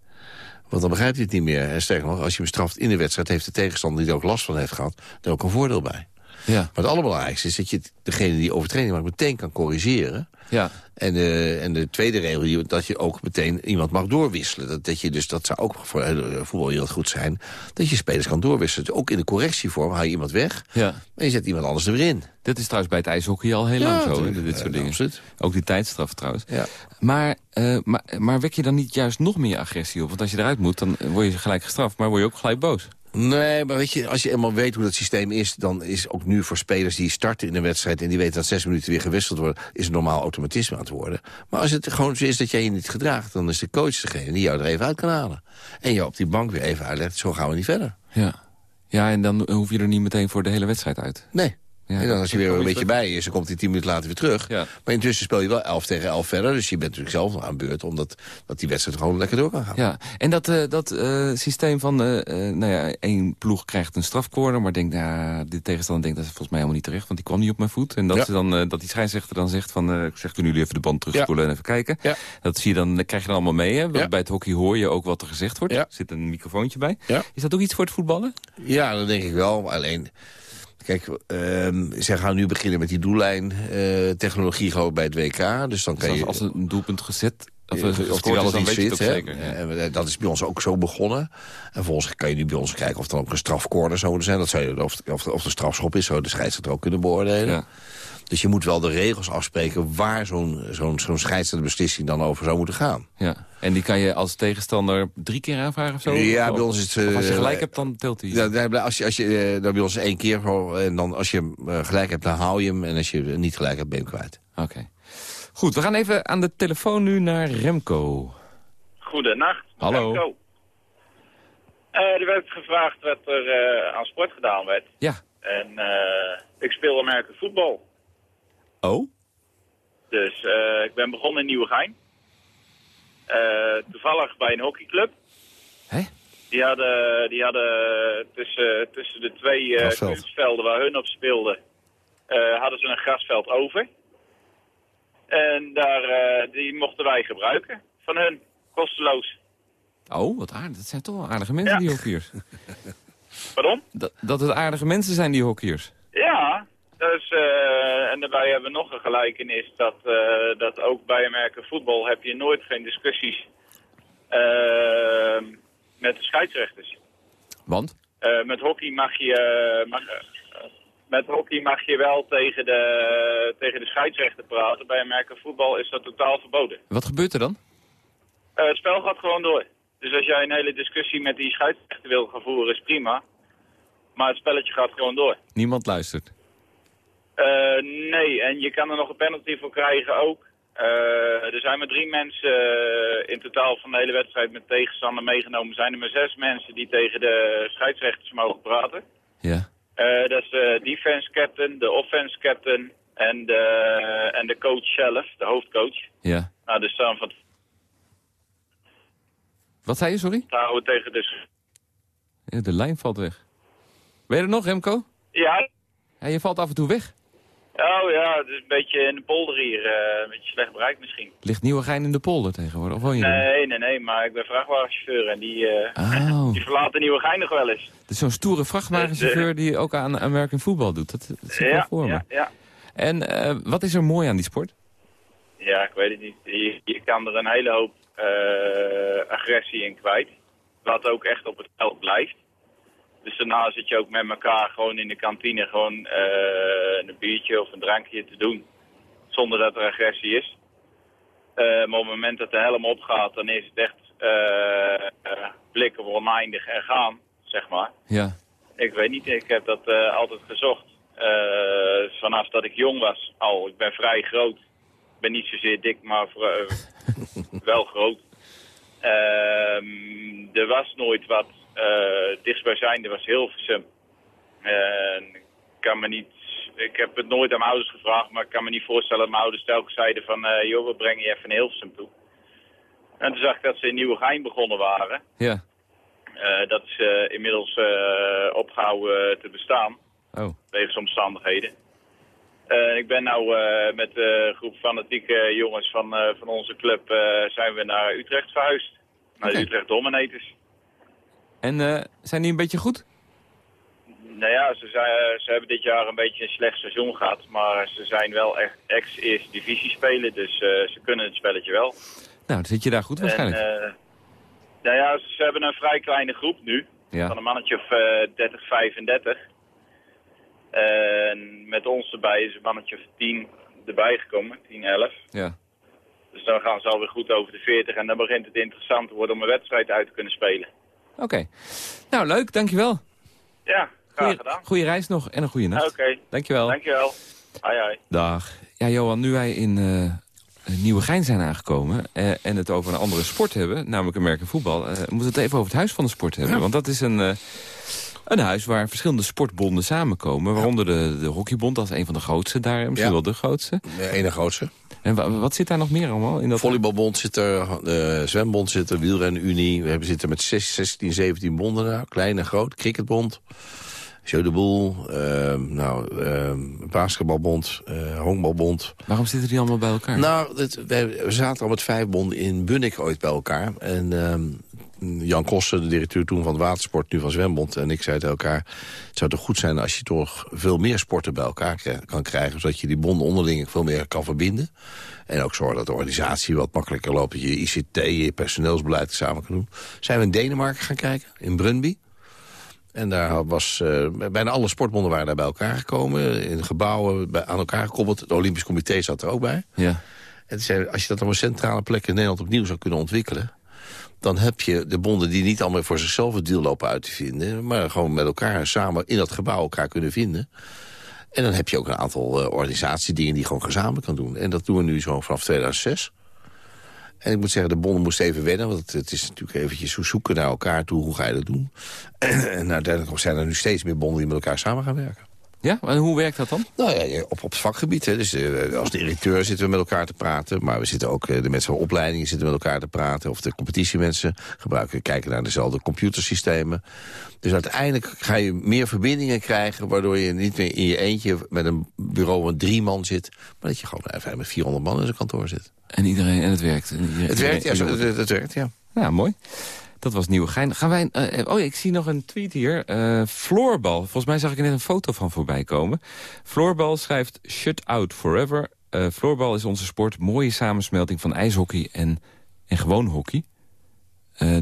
Want dan begrijpt hij het niet meer. En sterker nog, als je hem straft in de wedstrijd... heeft de tegenstander die er ook last van heeft gehad... er ook een voordeel bij. Ja. Maar het allerbelangrijkste is dat je degene die overtreding maakt... meteen kan corrigeren. Ja. En de, en de tweede regel, dat je ook meteen iemand mag doorwisselen. Dat, dat, je dus, dat zou ook voor voetbal heel goed zijn. Dat je spelers kan doorwisselen. Ook in de correctievorm haal je iemand weg... ja. en je zet iemand anders er weer in. Dat is trouwens bij het ijshockey al heel Ja, lang zo, hè, dit soort dingen. absoluut. Ook die tijdstraf trouwens. Ja. Maar, eh, maar, maar wek je dan niet juist nog meer agressie op? Want als je eruit moet, dan word je gelijk gestraft, maar word je ook gelijk boos. Nee, maar weet je, als je eenmaal weet hoe dat systeem is... dan is ook nu voor spelers die starten in een wedstrijd... en die weten dat zes minuten weer gewisseld wordt... is een normaal automatisme aan het worden. Maar als het gewoon zo is dat jij je niet gedraagt... dan is de coach degene die jou er even uit kan halen. En jou op die bank weer even uitlegt, zo gaan we niet verder. Ja. Ja, en dan hoef je er niet meteen voor de hele wedstrijd uit. Nee. Ja, en dan als je dat weer een beetje bij is, dan komt hij tien minuten later weer terug. Ja. Maar intussen speel je wel 11 tegen 11 verder. Dus je bent natuurlijk zelf nog aan beurt, omdat dat die wedstrijd gewoon lekker door kan gaan. Ja, en dat, eh, dat eh, systeem van, eh, nou ja, één ploeg krijgt een strafcorner... maar denkt, nou, de tegenstander denkt, dat is volgens mij helemaal niet terecht... want die kwam niet op mijn voet. En dat, Ja. ze dan, dat die scheidsrechter dan zegt van, eh zeg, kunnen jullie even de band terugspoelen en even kijken. Ja. Dat zie je dan, krijg je dan allemaal mee, hè? Bij het hockey hoor je ook wat er gezegd wordt. Ja. Er zit een microfoontje bij. Ja. Is dat ook iets voor het voetballen? Ja, dat denk ik wel. Alleen, kijk, ehm ze gaan nu beginnen met die doellijn-technologie ik bij het WK. Dus dan kan Dus je... als, als een doelpunt gezet, of, Of, of, of of die wel het zit, zeker. Ja. En dat is bij ons ook zo begonnen. En volgens kan je nu bij ons kijken of er dan ook een strafcorner zou moeten zijn. Dat zou je, of, of, of de strafschop is, zou de scheidsrechter ook kunnen beoordelen. Ja. Dus je moet wel de regels afspreken waar zo'n zo'n zo'n scheidsrechterbeslissing dan over zou moeten gaan. Ja. En die kan je als tegenstander drie keer aanvragen of zo? Ja, Of- bij ons is het... of als je eh, gelijk hebt, dan telt hij. Ja, daar- als je, als je, eh, dan bij ons één keer en dan als je hem eh, gelijk hebt, dan haal je hem. En als je niet gelijk hebt, ben je hem kwijt. Oké. Goed, we gaan even aan de telefoon nu naar Remco. Goedenacht. Hallo. Remco. Eh, er werd gevraagd wat er eh, aan sport gedaan werd. Ja. En eh, ik speel Amerikaans voetbal. Oh? Dus eh, ik ben begonnen in Nieuwegein. Eh toevallig bij een hockeyclub. Hè? Die hadden, die hadden tussen, tussen de twee Grasveld. kunstvelden waar hun op speelden, hadden ze een grasveld over. En daar, die mochten wij gebruiken van hun, kosteloos. Oh, wat aardig. Dat zijn toch wel aardige mensen, Ja. die hockeyers. Pardon? Dat, dat het aardige mensen zijn, die hockeyers. Ja, dus, eh, en daarbij hebben we nog een gelijkenis dat, eh, dat ook bij Amerika voetbal heb je nooit geen discussies eh, met de scheidsrechters. Want? Met hockey mag je, mag, met hockey mag je wel tegen de, tegen de scheidsrechter praten. Bij Amerika voetbal is dat totaal verboden. Wat gebeurt er dan? Het spel gaat gewoon door. Dus als jij een hele discussie met die scheidsrechter wil gaan voeren, is prima. Maar het spelletje gaat gewoon door. Niemand luistert. Eh, nee, en je kan er nog een penalty voor krijgen ook. Eh, er zijn maar drie mensen eh, in totaal van de hele wedstrijd met tegenstander meegenomen. Zijn er maar zes mensen die tegen de scheidsrechters mogen praten. Ja. Dat is de defense captain, de offense captain en de, en de coach zelf, de hoofdcoach. Ja. Nou, dus staan van Wat zei je, sorry? houden tegen de... Ja, de lijn valt weg. Ben je er nog, Remco? Ja, Ja, je valt af en toe weg. Oh ja, het is een beetje in de polder hier, eh, een beetje slecht bereikt misschien. Ligt Nieuwegein in de polder tegenwoordig? Of woon je? Nee, nee, nee, maar ik ben vrachtwagenchauffeur en die, eh, Oh. die verlaten Nieuwegein nog wel eens. Het is zo'n stoere vrachtwagenchauffeur die ook aan American voetbal doet. Dat, dat zie ik wel voor me. ja, ja. En eh, wat is er mooi aan die sport? Ja, ik weet het niet. Je, je kan er een hele hoop agressie in kwijt. Wat ook echt op het veld blijft. Dus daarna zit je ook met elkaar gewoon in de kantine gewoon eh, een biertje of een drankje te doen. Zonder dat er agressie is. Eh, maar op het moment dat de helm opgaat, dan is het echt eh, blikken oneindig en gaan, zeg maar. Ja. Ik weet niet, ik heb dat altijd gezocht. Vanaf dat ik jong was al. Ik ben vrij groot. Ik ben niet zozeer dik, maar wel groot. Ehm, er was nooit wat eh dichtstbijzijnde was Hilversum. Kan me niet... Ik heb het nooit aan mijn ouders gevraagd, maar ik kan me niet voorstellen dat mijn ouders telkens zeiden van... eh, joh, we brengen je even naar Hilversum toe. En toen zag ik dat ze in Nieuwegein begonnen waren. Ja. Eh, dat is inmiddels eh, opgehouden te bestaan, Oh. wegens omstandigheden. Ik ben nou met een groep fanatieke jongens van, van onze club zijn we naar Utrecht verhuisd. Naar de. Utrecht Dominators. En eh, zijn die een beetje goed? Nou ja, ze, zijn, ze hebben dit jaar een beetje een slecht seizoen gehad. Maar ze zijn wel echt ex-eerste divisie spelen, dus eh, ze kunnen het spelletje wel. Nou, dan zit je daar goed waarschijnlijk. En, eh, nou ja, ze hebben een vrij kleine groep nu. Ja. Van een mannetje of eh 30, 35. En met ons erbij is een mannetje of 10 erbij gekomen, 10, 11. Ja. Dus dan gaan ze alweer goed over de 40 en dan begint het interessant te worden om een wedstrijd uit te kunnen spelen. Oké. Nou, leuk. Dankjewel. Ja, graag gedaan. Goeie reis nog en een goede nacht. Oké, Dankjewel. dankjewel. Hoi hoi. Dag. Ja, Johan, nu wij in eh Nieuwegein zijn aangekomen... eh, en het over een andere sport hebben, namelijk Amerika voetbal... eh moeten we het even over het Huis van de Sport hebben. Want dat is een, eh, een huis waar verschillende sportbonden samenkomen... waaronder de, de Hockeybond als een van de grootste daar, misschien Ja. wel de grootste. De ene grootste. En wa- wat zit daar nog meer allemaal? In dat... Volleybalbond zit er, de zwembond zit er, wielrenunie. We hebben zitten met 6, 16, 17 bonden daar. Klein en groot. Cricketbond. Jeu de Boel. ehm, nou, ehm, basketbalbond. eh honkbalbond. Waarom zitten die allemaal bij elkaar? Nou, het, wij, we zaten al met vijf bonden in Bunnik ooit bij elkaar. En ehm, Jan Kossen, de directeur toen van het watersport, nu van Zwembond... en ik zeiden elkaar, het zou toch goed zijn als je toch veel meer sporten bij elkaar kan krijgen... zodat je die bonden onderling veel meer kan verbinden. En ook zorgen dat de organisatie wat makkelijker loopt... dat je ICT, je personeelsbeleid samen kan doen. Zijn we in Denemarken gaan kijken, in Brunby. En daar was eh, bijna alle sportbonden waren daar bij elkaar gekomen. In gebouwen bij, aan elkaar gekoppeld. Het Olympisch Comité zat er ook bij. Ja. En zei, als je dat op een centrale plek in Nederland opnieuw zou kunnen ontwikkelen... dan heb je de bonden die niet allemaal voor zichzelf het deal lopen uit te vinden... maar gewoon met elkaar samen in dat gebouw elkaar kunnen vinden. En dan heb je ook een aantal uh, organisatiedingen die je gewoon gezamenlijk kan doen. En dat doen we nu zo vanaf 2006. En ik moet zeggen, de bonden moesten even wennen. Want het is natuurlijk eventjes hoe zoeken naar elkaar toe. Hoe ga je dat doen? en uiteindelijk zijn er nu steeds meer bonden die met elkaar samen gaan werken. Ja, en hoe werkt dat dan? Nou ja, op, op het vakgebied. Hè. Dus uh, als directeur zitten we met elkaar te praten. Maar we zitten ook, uh, de mensen van opleidingen zitten met elkaar te praten. Of de competitiemensen gebruiken, kijken naar dezelfde computersystemen. Dus uiteindelijk ga je meer verbindingen krijgen... waardoor je niet meer in je eentje met een bureau van drie man zit... maar dat je gewoon even met 400 man in zijn kantoor zit. En iedereen, en het werkt. En iedereen, het werkt, ja. Zo, het, het, werkt, ja. Ja, mooi. Dat was Nieuwegein. Gaan wij, uh, oh, ik zie nog een tweet hier. Uh, Floorbal. Volgens mij zag ik er net een foto van voorbij komen. Floorbal schrijft shut out forever. Uh, floorbal is onze sport. Mooie samensmelting van ijshockey en, en gewoon hockey.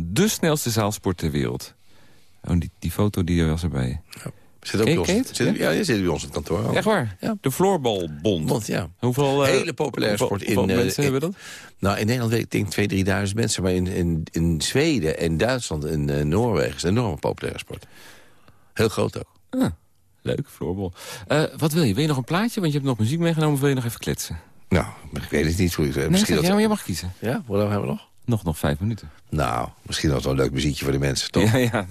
De snelste zaalsport ter wereld. Oh, die, die foto die was erbij. Ja. Zit ook je- bij ons, je zit, ja, zit bij ons in het kantoor. ook. Echt waar? Ja. De Floorbalbond. Want ja, Hoeveel, eh, hele populaire sport in... hoeveel eh, mensen in- hebben dat? Nou, in Nederland weet ik denk 2.000, 3.000 mensen. Maar in, in, in Zweden en Duitsland en eh, Noorwegen is het een enorme populaire sport. Heel groot ook. Ah, leuk, floorbal. Wat wil je? Wil je nog een plaatje? Want je hebt nog muziek meegenomen of wil je nog even kletsen? Nou, ik weet het niet hoe ik... Nee, misschien zeg, dat, ja, maar je mag kiezen. Ja, wat hebben we nog? Nog, nog vijf minuten. Nou, misschien was wel een leuk muziekje voor de mensen, toch? Ja, ja.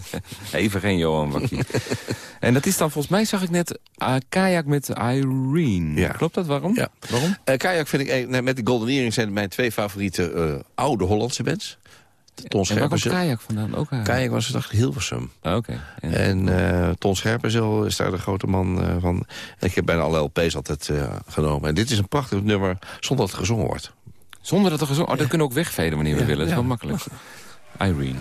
Even geen Johan Wakkie. en dat is dan, volgens mij zag ik net, uh, kajak met Irene. Ja. Klopt dat? Waarom? Ja. Waarom? Eh, kajak vind ik, nee, met de Golden Earring zijn mijn twee favoriete eh, oude Hollandse bands. Ton En waar komt kajak vandaan? Ook, uh, Kajak was dacht ik Hilversum. Ah, Oké. En- En eh Ton Scherpenzeel is daar de grote man van. En ik heb bijna alle LP's altijd genomen. En dit is een prachtig nummer zonder dat het gezongen wordt. Zonder dat er gezongen... Oh, dat kunnen we ook wegveden wanneer we willen. Dat is ja. wel makkelijk. Irene.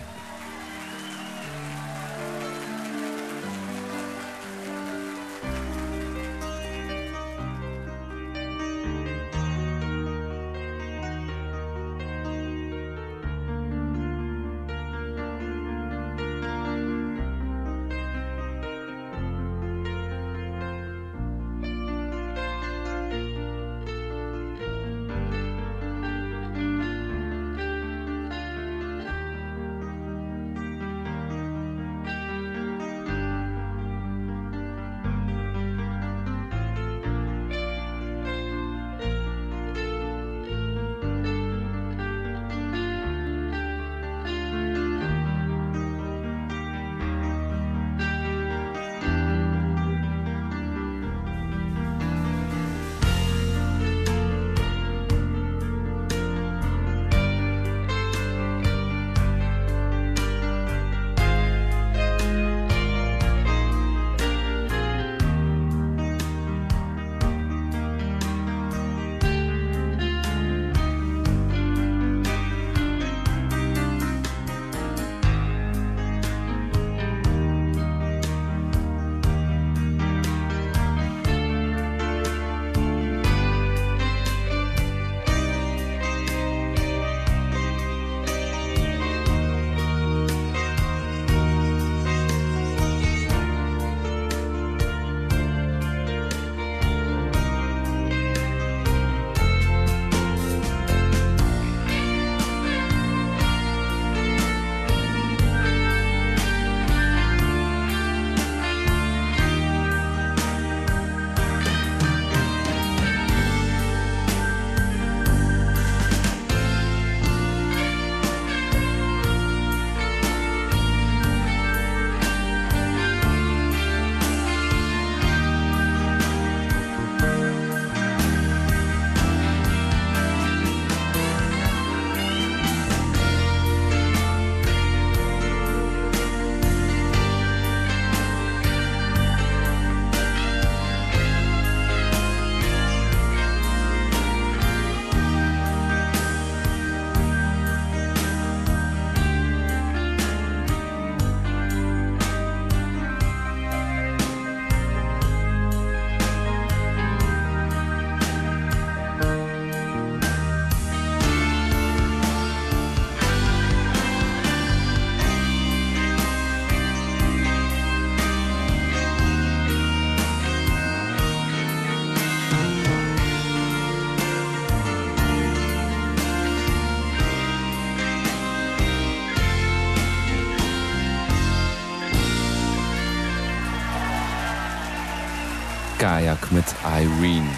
Kajak met Irene.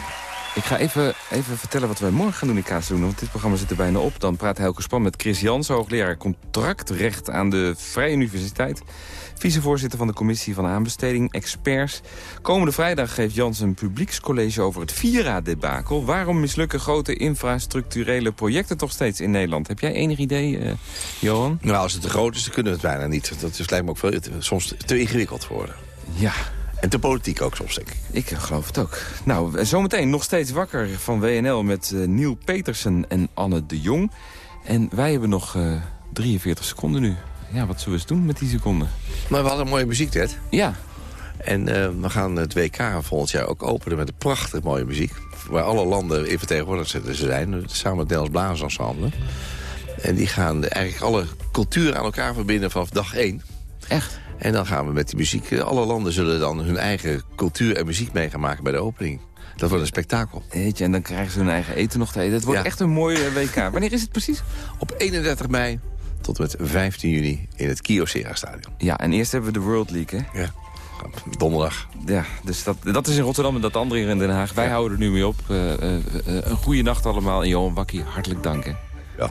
Ik ga even, even vertellen wat wij morgen gaan doen in Kazeluna. Want dit programma zit er bijna op. Dan praat Helke Span met Chris Jans, hoogleraar contractrecht aan de Vrije Universiteit. Vicevoorzitter van de Commissie van Aanbesteding, experts. Komende vrijdag geeft Jans een publiekscollege over het Vira-debakel. Waarom mislukken grote infrastructurele projecten toch steeds in Nederland? Heb jij enig idee, eh, Johan? Nou, als het te groot is, dan kunnen we het bijna niet. Dat is, lijkt me ook veel, soms te ingewikkeld worden. Ja, En te politiek ook soms, denk ik. Ik geloof het ook. Nou, zometeen nog steeds wakker van WNL met eh, Neil Petersen en Anne de Jong. En wij hebben nog eh, 43 seconden nu. Ja, wat zullen we eens doen met die seconden? Maar we hadden mooie muziek net. Ja, En eh, we gaan het WK volgend jaar ook openen met een prachtig mooie muziek. Waar alle landen in vertegenwoordigd zijn. Samen met Nederlands Blazersensemble. En die gaan eigenlijk alle culturen aan elkaar verbinden vanaf dag één. echt. En dan gaan we met die muziek... Alle landen zullen dan hun eigen cultuur en muziek mee gaan maken bij de opening. Dat wordt een spektakel. Weet je, en dan krijgen ze hun eigen eten nog te eten. Het wordt Ja. echt een mooi eh, WK. Wanneer is het precies? Op 31 mei tot met 15 juni in het Kyocera Stadion. Ja, en eerst hebben we de World League, hè? Ja, donderdag. Ja, dus dat, dat is in Rotterdam en dat andere hier in Den Haag. Wij houden er nu mee op. Eh, eh, een goede nacht allemaal. En Johan Wakkie, hartelijk dank, hè? Ja.